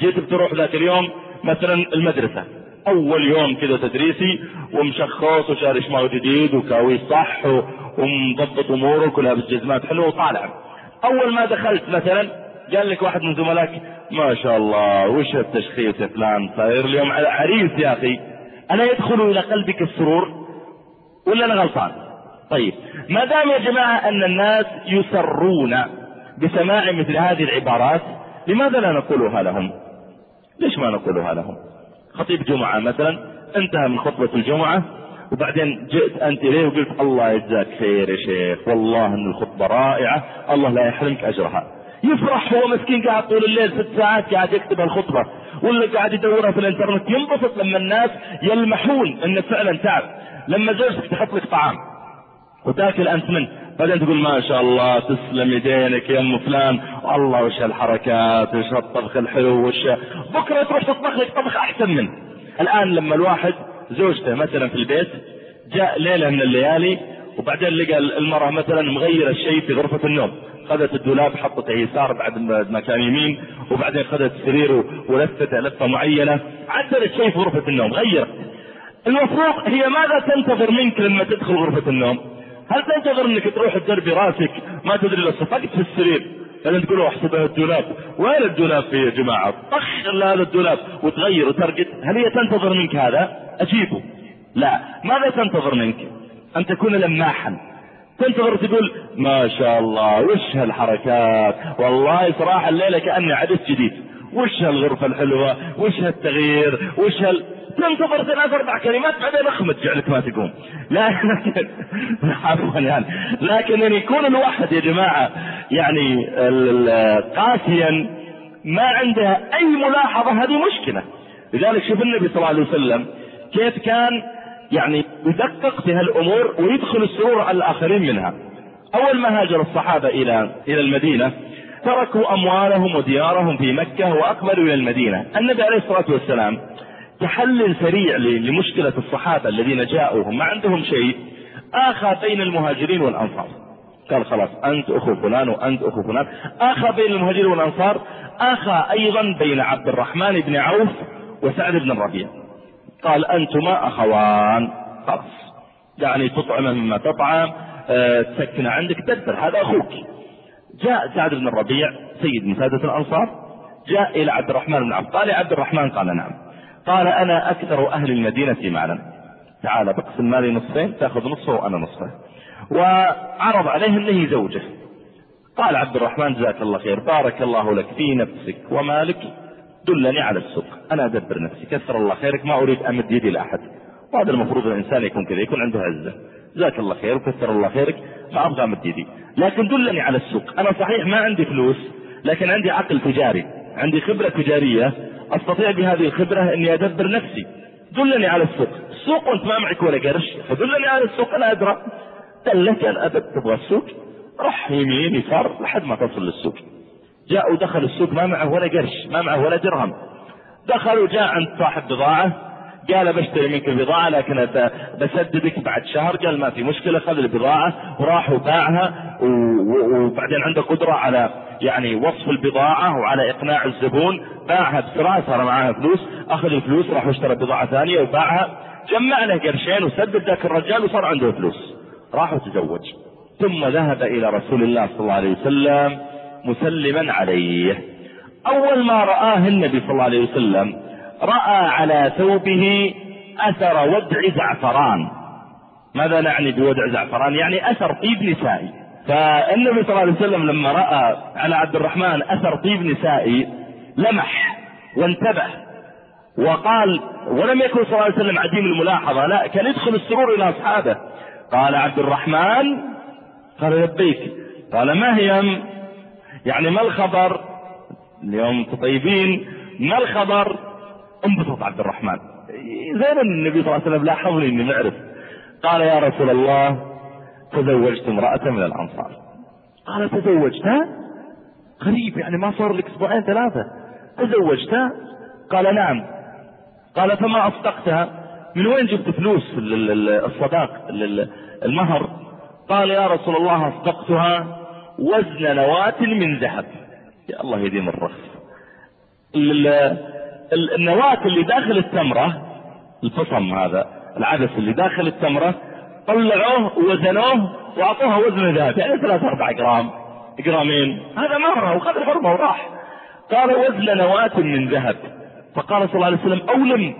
جيت بتروح ذاك اليوم مثلا المدرسة. أول يوم كذا تدريسي ومشخص وشاري شماغ جديد وكاوي صح ومضبط امورك ولابس جزمات حلوة وطالع أول ما دخلت مثلا قال لك واحد من زملائك ما شاء الله وش التشخيص يا فلان؟ صاير اليوم عريس يا أخي. الا يدخل إلى قلبك السرور ولا أنا غلطان؟ طيب ما دام يا جماعة أن الناس يسرون بسماع مثل هذه العبارات لماذا لا نقولها لهم؟ ليش ما نقولها لهم؟ خطيب جمعة مثلا انتهى من خطبة الجمعة وبعدين جئت أنت إليه وقلت الله يجزاك خير يا شيخ والله إن الخطبة رائعة الله لا يحرمك أجرها. يفرح هو مسكين قاعد طول الليل ست ساعات قاعد يكتب الخطبة ولا قاعد يدورها في الإنترنت ينبسط لما الناس يلمحون انه فعلا تعب. لما زوجتك تحط لك طعام وتأكل أنت منه. بعدين تقول ما شاء الله تسلم يدينك يا أم فلان. الله وش هالحركات وش هالطبخ الحلو وش بكرة تروح تطبخ لك طبخ أحسن منه. الآن لما الواحد زوجته مثلا في البيت جاء ليلة من الليالي وبعدين لقى المرأة مثلا مغيرة الشيء في غرفة النوم. خذت الدولاب حطته يسار بعد ما كان يمين وبعدين خذت السرير ولفته لفة معينة. عدلت شيء في غرفة النوم غيرت. المفروض هي ماذا تنتظر منك لما تدخل غرفة النوم؟ هل تنتظر انك تروح تدربي راسك ما تدري الا صفقت في السرير. لأن تقولوا احسبها الدولاب. وين الدولاب فيه يا جماعة؟ طخ هذا الدولاب وتغير وترقد. هل هي تنتظر منك هذا؟ أجيبه. لا. ماذا تنتظر منك؟ أن تكون لماحا. تنتظر تقول ما شاء الله وش هالحركات؟ والله صراحة الليلة كأني عدس جديد. وش هالغرفة الحلوة؟ وش هالتغيير؟ وش هال تنتظر ثلاث أربع كلمات بعدين أخمد جعلك ما تقوم. لكن عفوا يعني. لكن إن يكون الواحد يا جماعة يعني قاسيا ما عنده أي ملاحظة هذه مشكلة. لذلك شوف النبي صلى الله عليه وسلم كيف كان يعني يدقق في هالأمور ويدخل السرور على الآخرين منها. أول ما هاجر الصحابة إلى إلى المدينة تركوا أموالهم وديارهم في مكة وأقبلوا إلى المدينة. النبي عليه الصلاة والسلام كحل سريع لمشكلة الصحابة الذين جاءوا هم ما عندهم شيء. آخى بين المهاجرين والأنصار. قال خلاص أنت أخو فلان وأنت أخو فلان. آخى بين المهاجرين والأنصار. آخى أيضا بين عبد الرحمن بن عوف وسعد بن الربيع. قال أنتما أخوان. خلاص. يعني تطعم مما تطعم. أه تسكن عندك تدبر هذا أخوك. جاء سعد بن الربيع سيد من سادة الأنصار جاء إلى عبد الرحمن بن عوف قال يا عبد الرحمن قال نعم. قال أنا أكثر أهل المدينة مالا تعال بقسم مالي نصفين تأخذ نصفه وأنا نصفه. وعرض عليه انه زوجه. قال عبد الرحمن جزاك الله خير بارك الله لك في نفسك ومالك دلني على السوق. أنا أدبر نفسي كثر الله خيرك ما أريد أمد يدي لأحد. وهذا المفروض الإنسان يكون كذا يكون عنده عزة. جزاك الله خير وكثر الله خيرك ما أبغى امد يدي لكن دلني على السوق. أنا صحيح ما عندي فلوس لكن عندي عقل تجاري عندي خبرة تجارية أستطيع بهذه الخبرة أني أدبر نفسي. دلني على السوق. السوق وأنت ما معك ولا قرش فدلني على السوق. أنا أدرى. دلك قال أبد تبغى السوق؟ راح يمين يسار لحد ما تصل للسوق. جاء ودخل السوق ما معه ولا قرش ما معه ولا درهم. دخل وجاء عند صاحب بضاعة. قال بشتري منك البضاعة لكن بسددك بعد شهر. قال ما في مشكلة خذ البضاعة. وراح وباعها وبعدين عنده قدرة على يعني وصف البضاعة وعلى إقناع الزبون. باعها بسرعة صار معها فلوس. أخذ الفلوس راح اشترى بضاعة ثانية وباعها. جمع له قرشين وسدد ذاك الرجال وصار عنده فلوس. راح وتزوج. ثم ذهب إلى رسول الله صلى الله عليه وسلم مسلما عليه. أول ما رآه النبي صلى الله عليه وسلم رأى على ثوبه أثر ودع زعفران. ماذا نعني بودع زعفران؟ يعني أثر طيب نسائي. فالنبي صلى الله عليه وسلم لما رأى على عبد الرحمن أثر طيب نسائي لمح وانتبه وقال ولم يكن صلى الله عليه وسلم عديم الملاحظة. لا كان يدخل السرور إلى أصحابه. قال عبد الرحمن قال لبيك. قال ما هي؟ يعني ما الخبر؟ اليوم طيبين ما الخبر؟ انبسط عبد الرحمن. زين النبي صلى الله عليه وسلم لاحظني إني معرف. قال يا رسول الله تزوجت امرأة من الأنصار. قال تزوجتها غريب يعني ما صار لك أسبوعين ثلاثة. تزوجتها قال نعم. قال فما أصدقتها؟ من وين جبت فلوس الصداق المهر؟ قال يا رسول الله أصدقتها وزن نواة من ذهب. يا الله يديم الرخص. النواة اللي داخل التمرة الفصم هذا العدس اللي داخل التمرة طلعوه ووزنوه واعطوها وزن ذهب يعني ثلاثة أربع جرام جرامين. هذا مرة وخذ الحرمة وراح. قال وزن نواة من ذهب. فقال صلى الله عليه وسلم أولم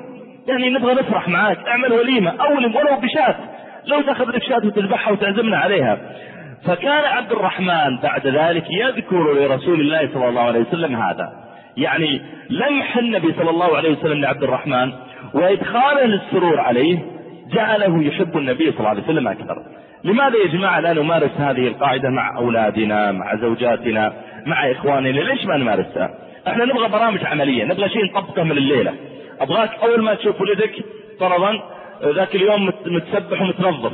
يعني نبغى نفرح معاك أعمل وليمة أولم ولو بشاة لو تأخذ لك شاة وتذبحها وتعزمنا عليها. فكان عبد الرحمن بعد ذلك يذكر لرسول الله صلى الله عليه وسلم هذا. يعني لمح النبي صلى الله عليه وسلم لعبد الرحمن وادخاله للسرور عليه جعله يحب النبي صلى الله عليه وسلم أكثر. لماذا يا جماعة لا نمارس هذه القاعدة مع أولادنا مع زوجاتنا مع إخواننا؟ ليش ما نمارسها؟ إحنا نبغى برامج عملية نبغى شيء نطبقه من الليلة. أبغاك أول ما تشوف ولدك فرضا ذاك اليوم متسبح ومتنظف.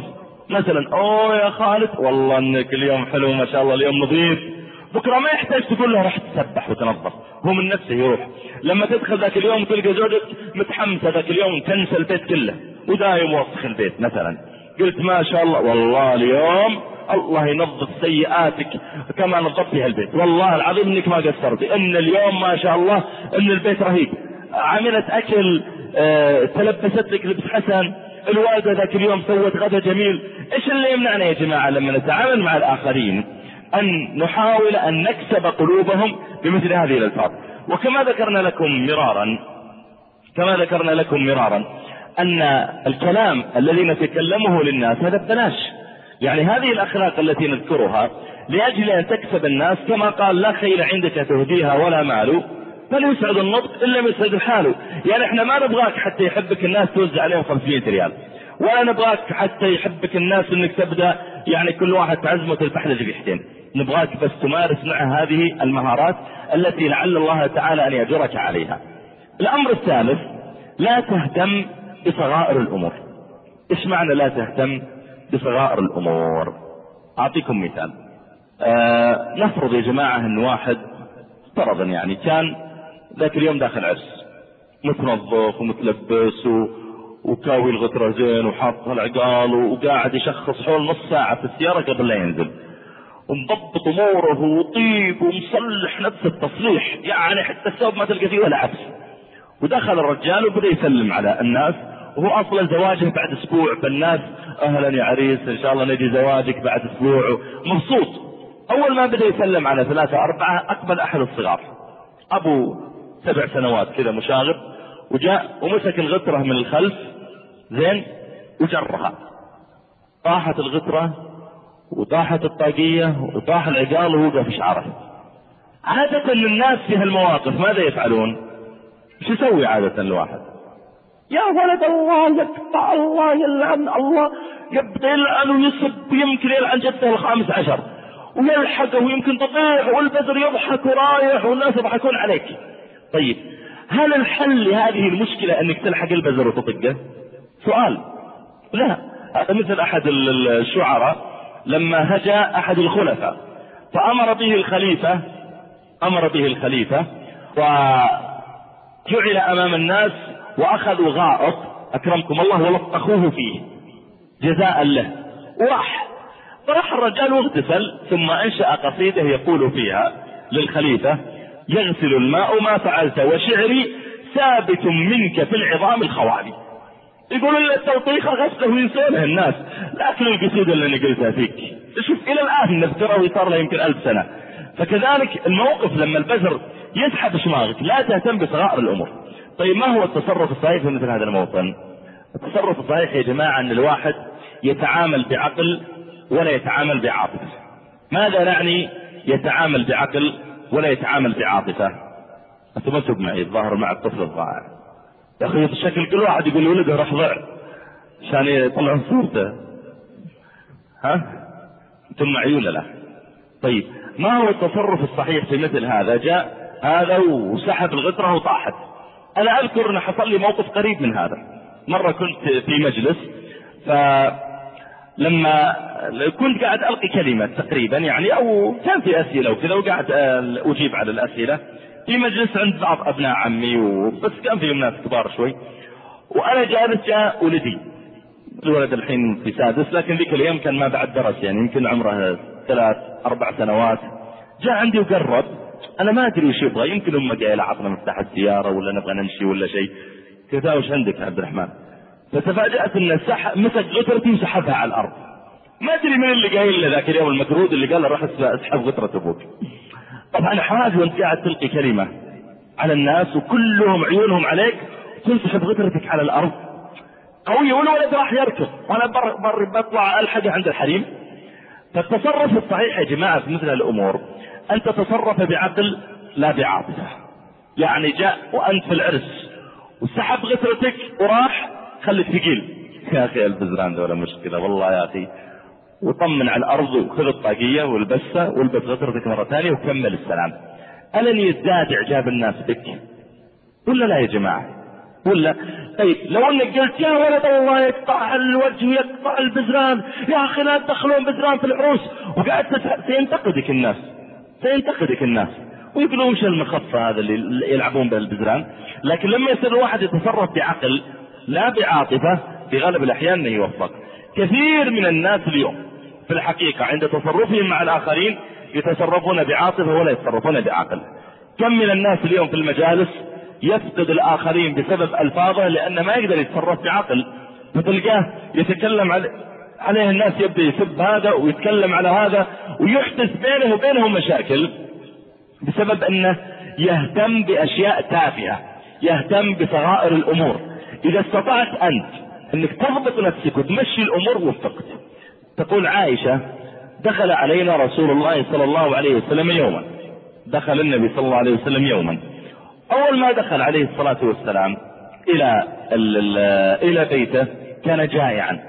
مثلا أوه يا خالد والله إنك اليوم حلو ما شاء الله اليوم نظيف. بكرة ما يحتاج تقول له راح تسبح وتنظف. هو من نفسه يروح. لما تدخل ذاك اليوم تلقى زوجك متحمسة ذاك اليوم تنسى البيت كله. ودايم وسخ البيت مثلا. قلت ما شاء الله والله اليوم الله ينظف سيئاتك كما نظفت فيها البيت. والله العظيم إنك ما قصرت. إن اليوم ما شاء الله إن البيت رهيب. عملت أكل آه تلبست لك لبس حسن. الوالدة ذاك اليوم سوت غدا جميل. إيش اللي يمنعنا يا جماعة لما نتعامل مع الآخرين؟ أن نحاول أن نكسب قلوبهم بمثل هذه الألفاظ. وكما ذكرنا لكم مرارا كما ذكرنا لكم مرارا أن الكلام الذي نتكلمه للناس هذا ببلاش يعني هذه الأخلاق التي نذكرها لأجل أن تكسب الناس كما قال لا خير عندك تهديها ولا مال فليسعد النطق الا من يسعد الحال. يعني إحنا ما نبغاك حتى يحبك الناس توزع عليهم 500 ريال. ولا نبغاك حتى يحبك الناس إنك تبدأ يعني كل واحد تعزمه تذبح له ذبيحتين نبغاك بس تمارس مع هذه المهارات التي لعل الله تعالى أن يجرك عليها. الأمر الثالث لا تهتم بصغائر الأمور. إيش معنى لا تهتم بصغائر الأمور؟ أعطيكم مثال. آه نفرض يا جماعة إن واحد فرضا يعني كان ذاك اليوم داخل عرس متنظف ومتلبس و... وكاوي الغترة زين وحاط العقال وقاعد يشخص حول نص ساعة في السيارة قبل لا ينزل. ومضبط أموره وطيب ومصلح نفس التصليح. يعني حتى الثوب ما تلقى فيه ولا عبس ودخل الرجال وبدأ يسلم على الناس. وهو أصلا زواجه بعد أسبوع. فالناس أهلا يا عريس إن شاء الله نجي زواجك بعد أسبوع. مبسوط. أول ما بدأ يسلم على ثلاثة أربعة أقبل أحد الصغار. أبو سبع سنوات كذا مشاغب. وجاء ومسك الغترة من الخلف. زين وجرها. طاحت الغترة وطاحت الطاقية وطاح العقال ووقف شعره. عادة الناس في هالمواقف ماذا يفعلون؟ شو يسوي عادة الواحد؟ يا ولد الله يقطع الله يلعن الله يبدا يلعن ويسب يمكن يلعن جده الخامس عشر. ويلحقه ويمكن تطيح والبدر يضحك ورايح والناس يضحكون عليك. طيب هل الحل لهذه المشكلة إنك تلحق البزر وتطقه؟ سؤال. لا. هذا مثل أحد الشعراء. لما هجا أحد الخلفاء فأمر به الخليفة أمر به الخليفة وجعل أمام الناس وأخذوا غائط أكرمكم الله ولطخوه فيه جزاء له. وراح فراح الرجال واغتسل ثم أنشأ قصيدة يقول فيها للخليفة يغسل الماء ما فعلت وشعري ثابت منك في العظام الخوالي. يقول التوطيخة غسله وينسونه الناس. لكن القصيدة اللي أنا قلتها فيك. شوف إلى الآن نذكره وصار له يمكن ألف سنة. فكذلك الموقف لما البزر يسحب شماغك لا تهتم بصغائر الأمور. طيب ما هو التصرف الصحيح في مثل هذا الموطن؟ التصرف الصحيح يا جماعة أن الواحد يتعامل بعقل ولا يتعامل بعاطفة. ماذا نعني يتعامل بعقل ولا يتعامل بعاطفة؟ أنتم ما معي الظاهر مع الطفل الضائع. يا أخي شكل كل واحد يقول ولده راح ضع عشان يطلعون صورته. ها؟ معي ولا لا طيب ما هو التصرف الصحيح في مثل هذا؟ جاء هذا وسحب الغترة وطاحت. أنا أذكر أن حصل لي موقف قريب من هذا. مرة كنت في مجلس فلما كنت قاعد ألقي كلمة تقريبا يعني أو كان في أسئلة وكذا وقاعد أجيب على الأسئلة. في مجلس عند بعض أبناء عمي وبس كان فيهم ناس كبار شوي. وأنا جالس جاء ولدي. الولد الحين في سادس لكن ذيك الأيام كان ما بعد درس يعني يمكن عمره ثلاث أربع سنوات. جاء عندي وقرب أنا ما أدري وش يبغى يمكن أمه جاية عطنا مفتاح السياره ولا نبغى نمشي ولا شيء. قلت وش عندك عبد الرحمن؟ فتفاجأت إن سح مسك غترتي وسحبها على الأرض. ما أدري من اللي قايل له ذاك اليوم المكرود اللي قال له راح اسحب غترة أبوك. طبعا حاجة وأنت قاعد تلقي كلمة على الناس وكلهم عيونهم عليك تنسحب غترتك على الأرض. قوية والولد راح يركض. وأنا بر بر بطلع ألحقه عند الحريم. فالتصرف الصحيح يا جماعة في مثل الأمور. أن تتصرف بعقل لا بعاطفة. يعني جاء وأنت في العرس. وسحب غترتك وراح خليك ثقيل. يا أخي البزران دولة مشكلة. والله يا أخي وطمن على الأرض وخذ الطاقية والبسة والبس غترتك مرة ثانية وكمل السلام. ألن يزداد اعجاب الناس بك؟ ولا لا يا جماعة؟ ولا؟ طيب لو أنك قلت يا ولد الله يقطع الوجه ويقطع البزران يا أخي لا تدخلون بزران في العروس. وقعدت سينتقدك الناس سينتقدك الناس. ويقولون وش المخفة هذا اللي يلعبون بالبزران؟ لكن لما يصير الواحد يتصرف بعقل لا بعاطفة في غالب الأحيان إنه يوفق. كثير من الناس اليوم في الحقيقة عند تصرفهم مع الآخرين يتصرفون بعاطفة ولا يتصرفون بعقل. كم من الناس اليوم في المجالس يفقد الآخرين بسبب ألفاظه لأنه ما يقدر يتصرف بعقل. فتلقاه يتكلم على عليه الناس يبدأ يسب هذا ويتكلم على هذا ويحدث بينه وبينهم مشاكل بسبب أنه يهتم بأشياء تافهة يهتم بصغائر الأمور. إذا استطعت أنت أنك تضبط نفسك وتمشي الأمور وفقت تقول عائشة دخل علينا رسول الله صلى الله عليه وسلم يوما. دخل النبي صلى الله عليه وسلم يوما. أول ما دخل عليه الصلاة والسلام إلى إلى بيته كان جائعا.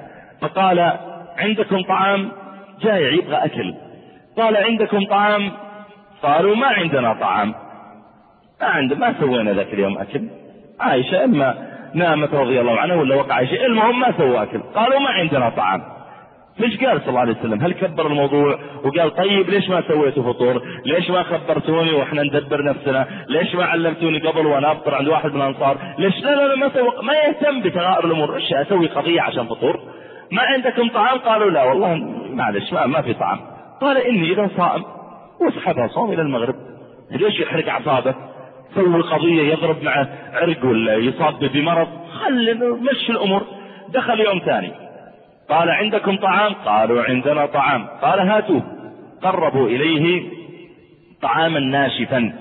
فقال عندكم طعام؟ جائع يبغى أكل. قال عندكم طعام؟ قالوا ما عندنا طعام. ما عند ما سوينا ذاك اليوم أكل. عائشة إما نامت رضي الله عنها ولا وقع شيء المهم ما سووا أكل. قالوا ما عندنا طعام. إيش قال صلى الله عليه وسلم هل كبر الموضوع؟ وقال طيب ليش ما سويتوا فطور؟ ليش ما خبرتوني وإحنا ندبر نفسنا؟ ليش ما علمتوني قبل وأنا افطر عند واحد من الأنصار؟ ليش؟ لا لا, لا ما سوى ما يهتم بتغير الأمور. إيش أسوي قضية عشان فطور؟ ما عندكم طعام؟ قالوا لا والله معلش ما, ما في طعام. قال إني إذا صائم واسحبها صوم إلى المغرب. ليش يحرق أعصابه؟ سوي القضية يضرب مع عرق ولا يصاب بمرض. خلي مشي الأمور. دخل يوم ثاني. قال عندكم طعام؟ قالوا عندنا طعام. قال هاتوه. قربوا إليه طعاما ناشفا.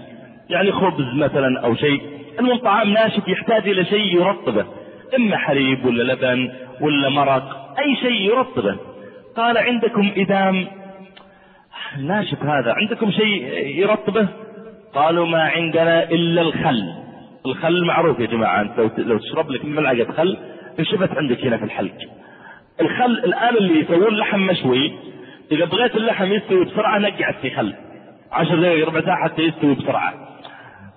يعني خبز مثلا أو شيء. المهم طعام ناشف يحتاج إلى شيء يرطبه. إما حليب ولا لبن ولا مرق. أي شيء يرطبه. قال عندكم إدام. ناشف هذا. عندكم شيء يرطبه؟ قالوا ما عندنا إلا الخل. الخل معروف يا جماعة. أنت لو تشرب لك ملعقة خل انشفت عندك هنا في الحلق. الخل الآن اللي يسوون لحم مشوي إذا بغيت اللحم يستوي بسرعة نقعد في خل. عشر دقائق ربع ساعة حتى يستوي بسرعة.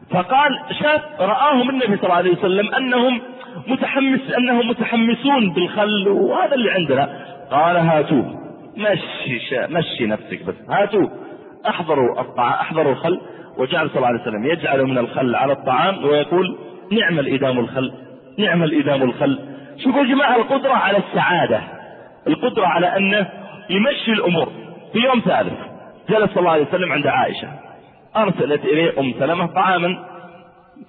فقال شاف رآهم النبي صلى الله عليه وسلم أنهم متحمس أنهم متحمسون بالخل وهذا اللي عندنا. قال هاتوه مشي شا مشي نفسك بس. هاتوه أحضروا الطعام أحضروا الخل. وجعل صلى الله عليه وسلم يجعل من الخل على الطعام ويقول نعم الإدام الخل نعم الإدام الخل. شوفوا يا جماعة؟ القدرة على السعادة. القدرة على أنه يمشي الأمور. في يوم ثالث جلس صلى الله عليه وسلم عند عائشة. أرسلت إليه أم سلمة طعاما.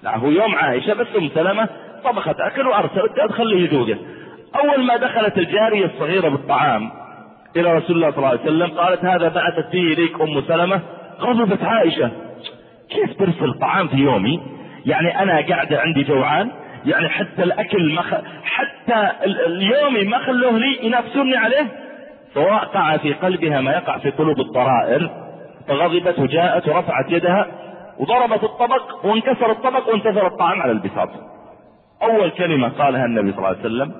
هو يوم عائشة بس أم سلمة طبخت أكل وأرسلت قالت خليه يذوقه. أول ما دخلت الجارية الصغيرة بالطعام إلى رسول الله صلى الله عليه وسلم قالت هذا بعثت فيه إليك أم سلمة؟ غضبت عائشة. كيف ترسل طعام في يومي؟ يعني أنا قاعدة عندي جوعان يعني حتى الأكل ما خ... حتى اليومي ما خلوه لي ينافسوني عليه. فوقع في قلبها ما يقع في قلوب الضرائر فغضبت وجاءت ورفعت يدها وضربت الطبق وانكسر الطبق وانتثر الطعام على البساط. أول كلمة قالها النبي صلى الله عليه وسلم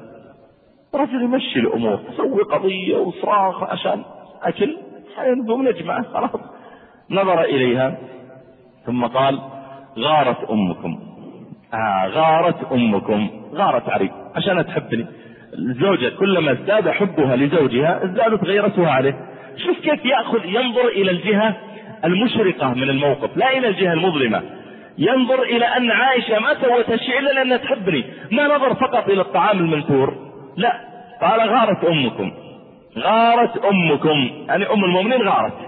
رجل يمشي الأمور تسوي قضية وصراخ عشان أكل نقوم نجمع خلاص. نظر إليها ثم قال غارت أمكم. آه غارت أمكم غارت علي عشان تحبني. الزوجة كلما ازداد حبها لزوجها ازدادت غيرتها عليه. شوف كيف يأخذ ينظر إلى الجهة المشرقة من الموقف. لا إلى الجهة المظلمة. ينظر إلى أن عائشة ما سوت شيء إلا لأنها تحبني. ما نظر فقط إلى الطعام المنثور. لا. قال غارت أمكم. غارت أمكم. يعني أم المؤمنين غارت.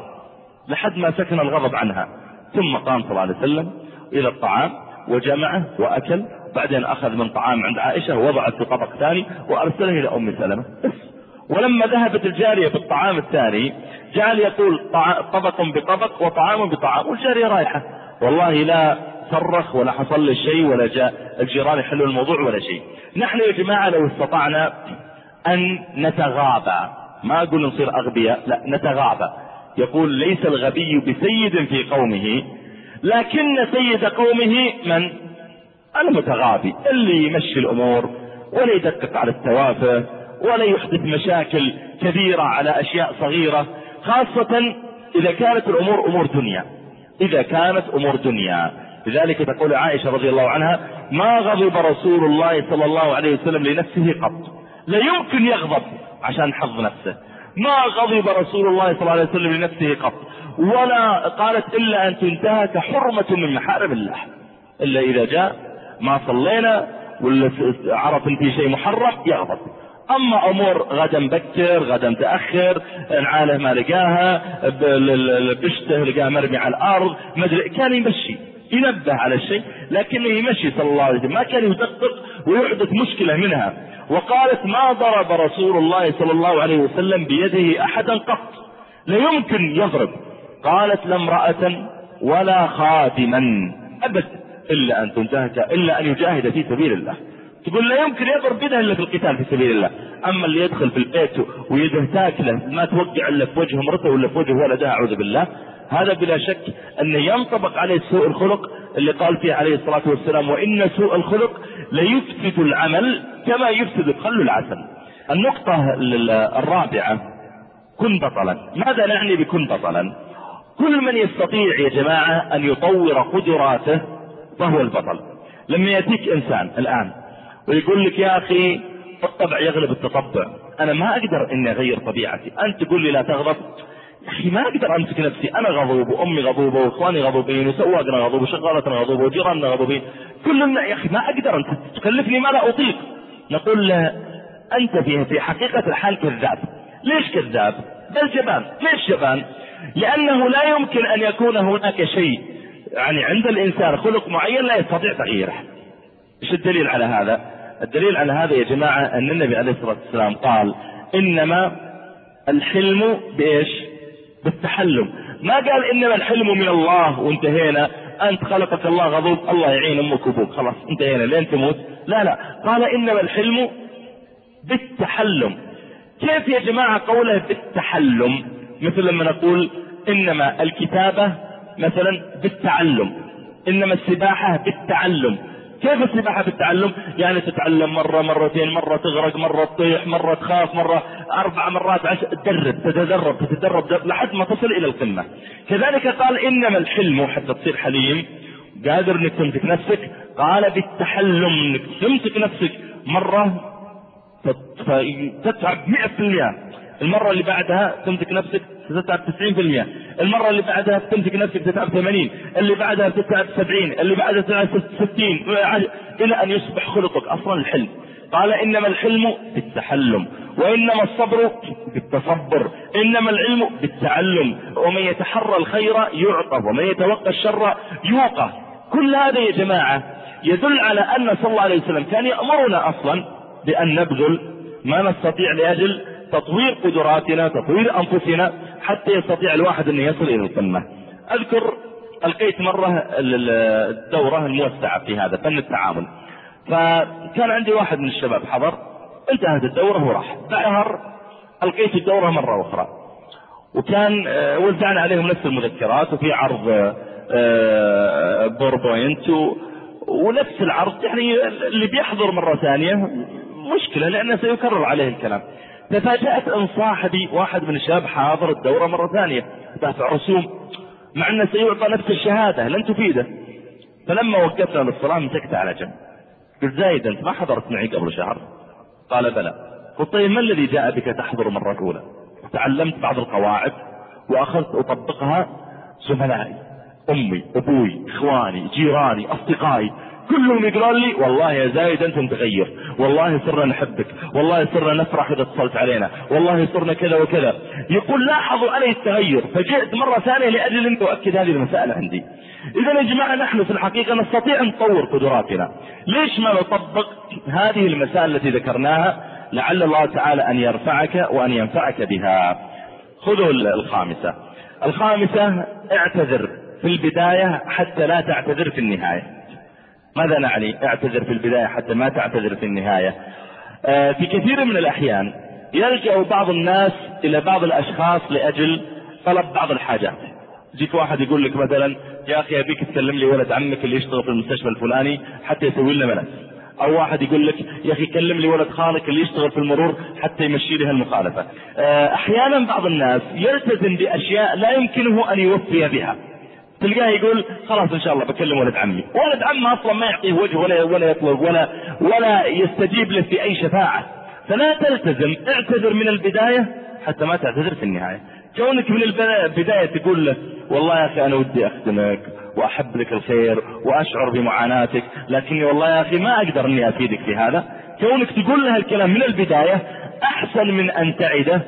لحد ما سكن الغضب عنها. ثم قام صلى الله عليه وسلم إلى الطعام. وجمعه وأكل بعدين أخذ من طعام عند عائشة ووضعت في طبق ثاني وأرسله إلى أم سلمة. ولما ذهبت الجارية بالطعام الثاني جعل يقول طبق بطبق وطعام بطعام والجارية رايحة. والله لا صرخ ولا حصل له شيء ولا جاء الجيران يحلوا الموضوع ولا شيء. نحن يا جماعة لو استطعنا أن نتغابى. ما أقول نصير أغبياء لا نتغابى. يقول ليس الغبي بسيد في قومه لكن سيد قومه من؟ المتغابي اللي يمشي الأمور ولا يدقق على التوافه ولا يحدث مشاكل كبيرة على أشياء صغيرة خاصة إذا كانت الأمور أمور دنيا. إذا كانت أمور دنيا. لذلك تقول عائشة رضي الله عنها ما غضب رسول الله صلى الله عليه وسلم لنفسه قط. لا يمكن يغضب عشان حظ نفسه. ما غضب رسول الله صلى الله عليه وسلم لنفسه قط. ولا قالت إلا أن تنتهك حرمة من محارم الله. إلا إذا جاء ما صلينا ولا عرف إن في شيء محرم يغضب. أما أمور غدا مبكر غدا متأخر نعاله ما لقاها بشته لقاها مرمي على الأرض مدري كان يمشي ينبه على الشيء لكنه يمشي صلى الله عليه وسلم ما كان يدقق ويحدث مشكلة منها. وقالت ما ضرب رسول الله صلى الله عليه وسلم بيده أحدا قط لا يمكن يضرب. قالت لا امرأة ولا خادما. أبد إلا أن تنتهك إلا أن يجاهد في سبيل الله. تقول لا يمكن يضرب بيده إلا في القتال في سبيل الله. أما اللي يدخل في البيت ويده تاكله ما توقع إلا في وجه مرته ولا في وجه ولدها أعوذ بالله. هذا بلا شك انه ينطبق عليه سوء الخلق اللي قال فيه عليه الصلاة والسلام وإن سوء الخلق ليفسد العمل كما يفسد الخل العسل. النقطة الرابعة كن بطلا. ماذا نعني بكن بطلا؟ كل من يستطيع يا جماعة أن يطور قدراته فهو البطل. لما يأتيك إنسان الآن ويقول لك يا أخي الطبع يغلب التطبع أنا ما أقدر إني أغير طبيعتي. أنت تقول لي لا تغضب يا أخي ما أقدر أمسك نفسي. أنا غضوب وأمي غضوبة وإخواني غضوبين وسواقنا غضوب وشغالتنا غضوبة وجيراننا غضوبين. كلنا يا أخي ما أقدر. أنت تكلفني ما لا أطيق. نقول له أنت في حقيقة الحال كذاب. ليش كذاب؟ بل جبان. ليش جبان؟ لأنه لا يمكن أن يكون هناك شيء يعني عند الإنسان خلق معين لا يستطيع تغييره. إيش الدليل على هذا؟ الدليل على هذا يا جماعة أن النبي عليه الصلاة والسلام قال إنما الحلم بإيش؟ بالتحلم. ما قال إنما الحلم من الله وانتهينا أنت خلقك الله غضوب الله يعين أمك وأبوك. خلاص انتهينا. لين تموت؟ لا لا. قال إنما الحلم بالتحلم. كيف يا جماعة قوله بالتحلم؟ مثل لما نقول إنما الكتابة مثلا بالتعلم إنما السباحة بالتعلم. كيف السباحة في التعلم يعني تتعلم مرة مرتين مرة تغرق مرة تطيح مرة تخاف مرة أربع مرات عشر. تدرب تتدرب تتدرب لحد ما تصل إلى القمة. كذلك قال إنما الحلم حتى تصير حليم. قادر إنك تمسك نفسك؟ قال بالتحلم إنك تمسك نفسك. مرة فتتعب 100% المرة اللي بعدها تمسك نفسك تتعب 90% المرة اللي بعدها تمسك نفسك تتعب 80 اللي بعدها تتعب 70 اللي بعدها تتعب 60 إلى أن يصبح خلقك أصلا الحلم. قال إنما الحلم بالتحلم وإنما الصبر بالتصبر. إنما العلم بالتعلم. ومن يتحرى الخير يعطى ومن يتوقى الشر يوقى. كل هذا يا جماعة يدل على أن صلى الله عليه وسلم كان يأمرنا أصلا بأن نبذل ما نستطيع لأجل تطوير قدراتنا تطوير أنفسنا حتى يستطيع الواحد أن يصل إلى القمة. أذكر ألقيت مرة الدورة الموسعة في هذا فن التعامل. فكان عندي واحد من الشباب حضر انتهت الدورة وراح. بعهر ألقيت الدورة مرة أخرى. وكان آه، وزعنا عليهم نفس المذكرات وفي عرض بوربوينت آه، ونفس العرض. يعني اللي بيحضر مرة ثانية مشكلة لأنه سيكرر عليه الكلام. تفاجأت أن صاحبي واحد من الشباب حاضر الدورة مرة ثانية. دافع رسوم مع أنه سيعطى نفس الشهادة لن تفيده. فلما وقفنا للصلاة مسكت على جنب قلت زايد أنت ما حضرت معي قبل شهر. قال بلى. قلت طيب ما الذي جاء بك تحضر مرة أولى؟ تعلمت بعض القواعد وأخذت أطبقها. زملائي أمي أبوي إخواني جيراني أصدقائي كلهم يقولون لي والله يا زايد أنت متغير والله صرنا نحبك والله صرنا نفرح إذا اتصلت علينا والله صرنا كذا وكذا. يقول لاحظوا علي التغير فجئت مرة ثانية لأجل أن أؤكد هذه المسألة عندي. اذا يا جماعة نحن في الحقيقة نستطيع أن نطور قدراتنا. ليش ما نطبق هذه المسائل التي ذكرناها؟ لعل الله تعالى أن يرفعك وأن ينفعك بها. خذوا الخامسة. الخامسة اعتذر في البداية حتى لا تعتذر في النهاية. ماذا نعني؟ اعتذر في البداية حتى ما تعتذر في النهاية. آه في كثير من الأحيان يلجأ بعض الناس إلى بعض الأشخاص لأجل طلب بعض الحاجات. يجيك واحد يقول لك مثلا يا أخي أبيك تكلم لي ولد عمك اللي يشتغل في المستشفى الفلاني حتى يسوي لنا ملف. أو واحد يقول لك يا أخي كلم لي ولد خالك اللي يشتغل في المرور حتى يمشي لي هالمخالفة. آه، أحيانا بعض الناس يلتزم بأشياء لا يمكنه أن يوفي بها. تلقاه يقول خلاص إن شاء الله بكلم ولد عمي. ولد عمه أصلا ما يعطيه وجه ولا ولا يطلب ولا ولا يستجيب له في أي شفاعة. فلا تلتزم اعتذر من البداية حتى ما تعتذر في النهاية. كونك من البدايه تقول له والله يا أخي أنا ودي أخدمك وأحب لك الخير وأشعر بمعاناتك لكني والله يا أخي ما أقدر إني أفيدك في هذا. كونك تقول له الكلام من البداية أحسن من أن تعده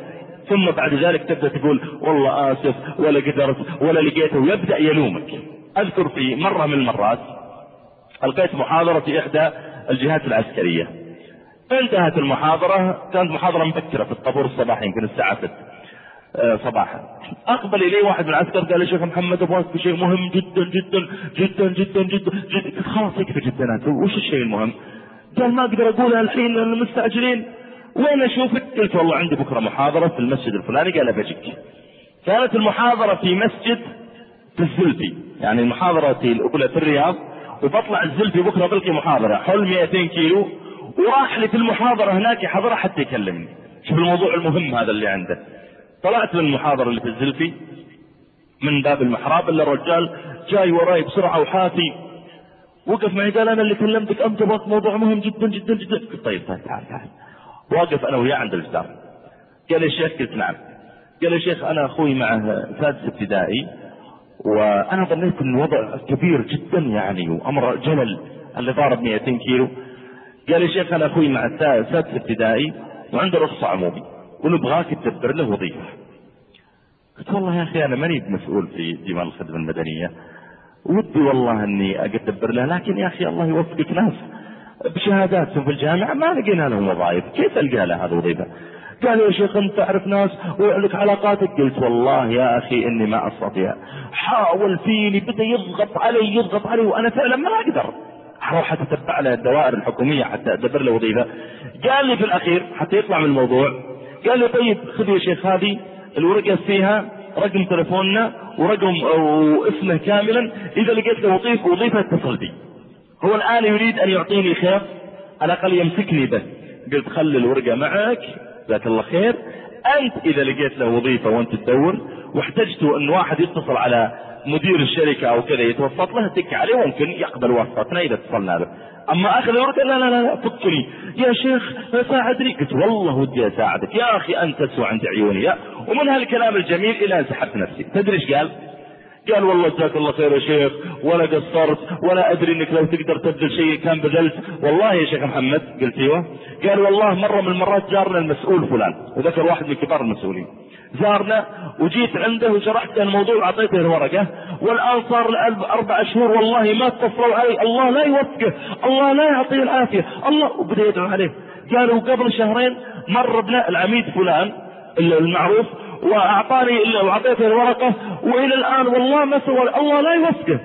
ثم بعد ذلك تبدأ تقول والله آسف ولا قدرت ولا لقيته ويبدأ يلومك أذكر في مرة من المرات ألقيت محاضرة في إحدى الجهات العسكرية انتهت المحاضرة كانت محاضرة مبكرة في الطابور الصباحي يمكن الساعة 6 آه، صباحا أقبل إلي واحد من العسكر قال لي شيخ محمد أبغاك بشيء مهم جدا جدا جدا جدا جدا, جدا. خلاص يكفي جدا وش الشيء المهم؟ قال ما أقدر اقولها الحين لأن مستعجلين وين اشوفك قلت والله عندي بكرة محاضرة في المسجد الفلاني قال بجيك كانت المحاضرة في مسجد في الزلفي. يعني المحاضرة الأولى في الرياض. وبطلع الزلفي بكرة بلقي محاضرة حول 200 كيلو. وراح لي في المحاضرة هناك يحضرها حتى يكلمني. شوف الموضوع المهم هذا اللي عنده. طلعت من المحاضرة اللي في الزلفي من باب المحراب إلا الرجال جاي وراي بسرعة وحافي. وقف معي قال أنا اللي كلمتك أنت موضوع مهم جدا جدا جدا. قلت طيب تعال تعال. واقف أنا وياه عند الجدار قال لي الشيخ قلت نعم. قال لي شيخ أنا أخوي معه سادس ابتدائي وأنا ظنيت إن الوضع كبير جدا يعني وأمر جلل اللي ضارب 200 كيلو. قال لي شيخ أنا أخوي مع سادس ابتدائي وعنده رخصة عمومي ونبغاك تدبر له وظيفة. قلت والله يا أخي أنا ماني مسؤول في ديوان الخدمة المدنية. ودي والله إني أدبر له لكن يا أخي الله يوفقك ناس. بشهاداتهم في الجامعة ما لقينا لهم وظائف. كيف ألقى له الوظيفة؟ قال يا شيخ أنت تعرف ناس ويعلك علاقاتك؟ قلت والله يا أخي إني ما أستطيع. حاول فيني بدأ يضغط علي يضغط علي وأنا فعلا ما أقدر. أروح أتتبع له الدوائر الحكومية حتى أدبر له وظيفة. قال لي في الأخير حتى يطلع من الموضوع قال لي طيب خذ يا شيخ هذه الورقة فيها رقم تلفوننا ورقم واسمه كاملا. إذا لقيت له وظيفة وظيفة اتصل بي. هو الآن يريد أن يعطيني خير على الأقل يمسكني به. قلت خلي الورقة معك جزاك الله خير. أنت إذا لقيت له وظيفة وأنت تدور واحتجتوا أن واحد يتصل على مدير الشركة أو كذا يتوسط له تك عليه وممكن يقبل وسطتنا إذا اتصلنا به. أما أخذ الورقة لا لا لا, لا فكني. يا شيخ ساعدني. قلت والله ودي أساعدك. يا أخي أنت تسوى عند عيوني. يا ومن هالكلام الجميل إلى أن سحبت نفسي. تدري إيش قال؟ قال والله جزاك الله خير يا شيخ ولا قصرت ولا أدري إنك لو تقدر تبذل شيء كان بذلت. والله يا شيخ محمد قلت إيوه. قال والله مرة من المرات زارنا المسؤول فلان وذكر واحد من كبار المسؤولين. زارنا وجيت عنده وشرحت الموضوع وعطيته الورقة. والآن صار له أربع شهور والله ما اتصلوا علي. الله لا يوفقه الله لا يعطيه العافية. الله وبدأ يدعو عليه. قالوا قبل شهرين مر ابن العميد فلان المعروف وأعطاني وأعطيته الورقة وإلى الآن والله ما سوى الله لا يوفقه.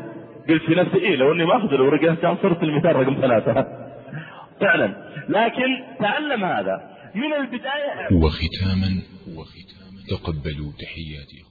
قلت في نفسي إيه لو إني ما أخذ الورقة كان صرت المثال رقم ثلاثة. فعلا. لكن تعلم هذا. من البداية وختاما وختاما. تقبلوا تحياتي.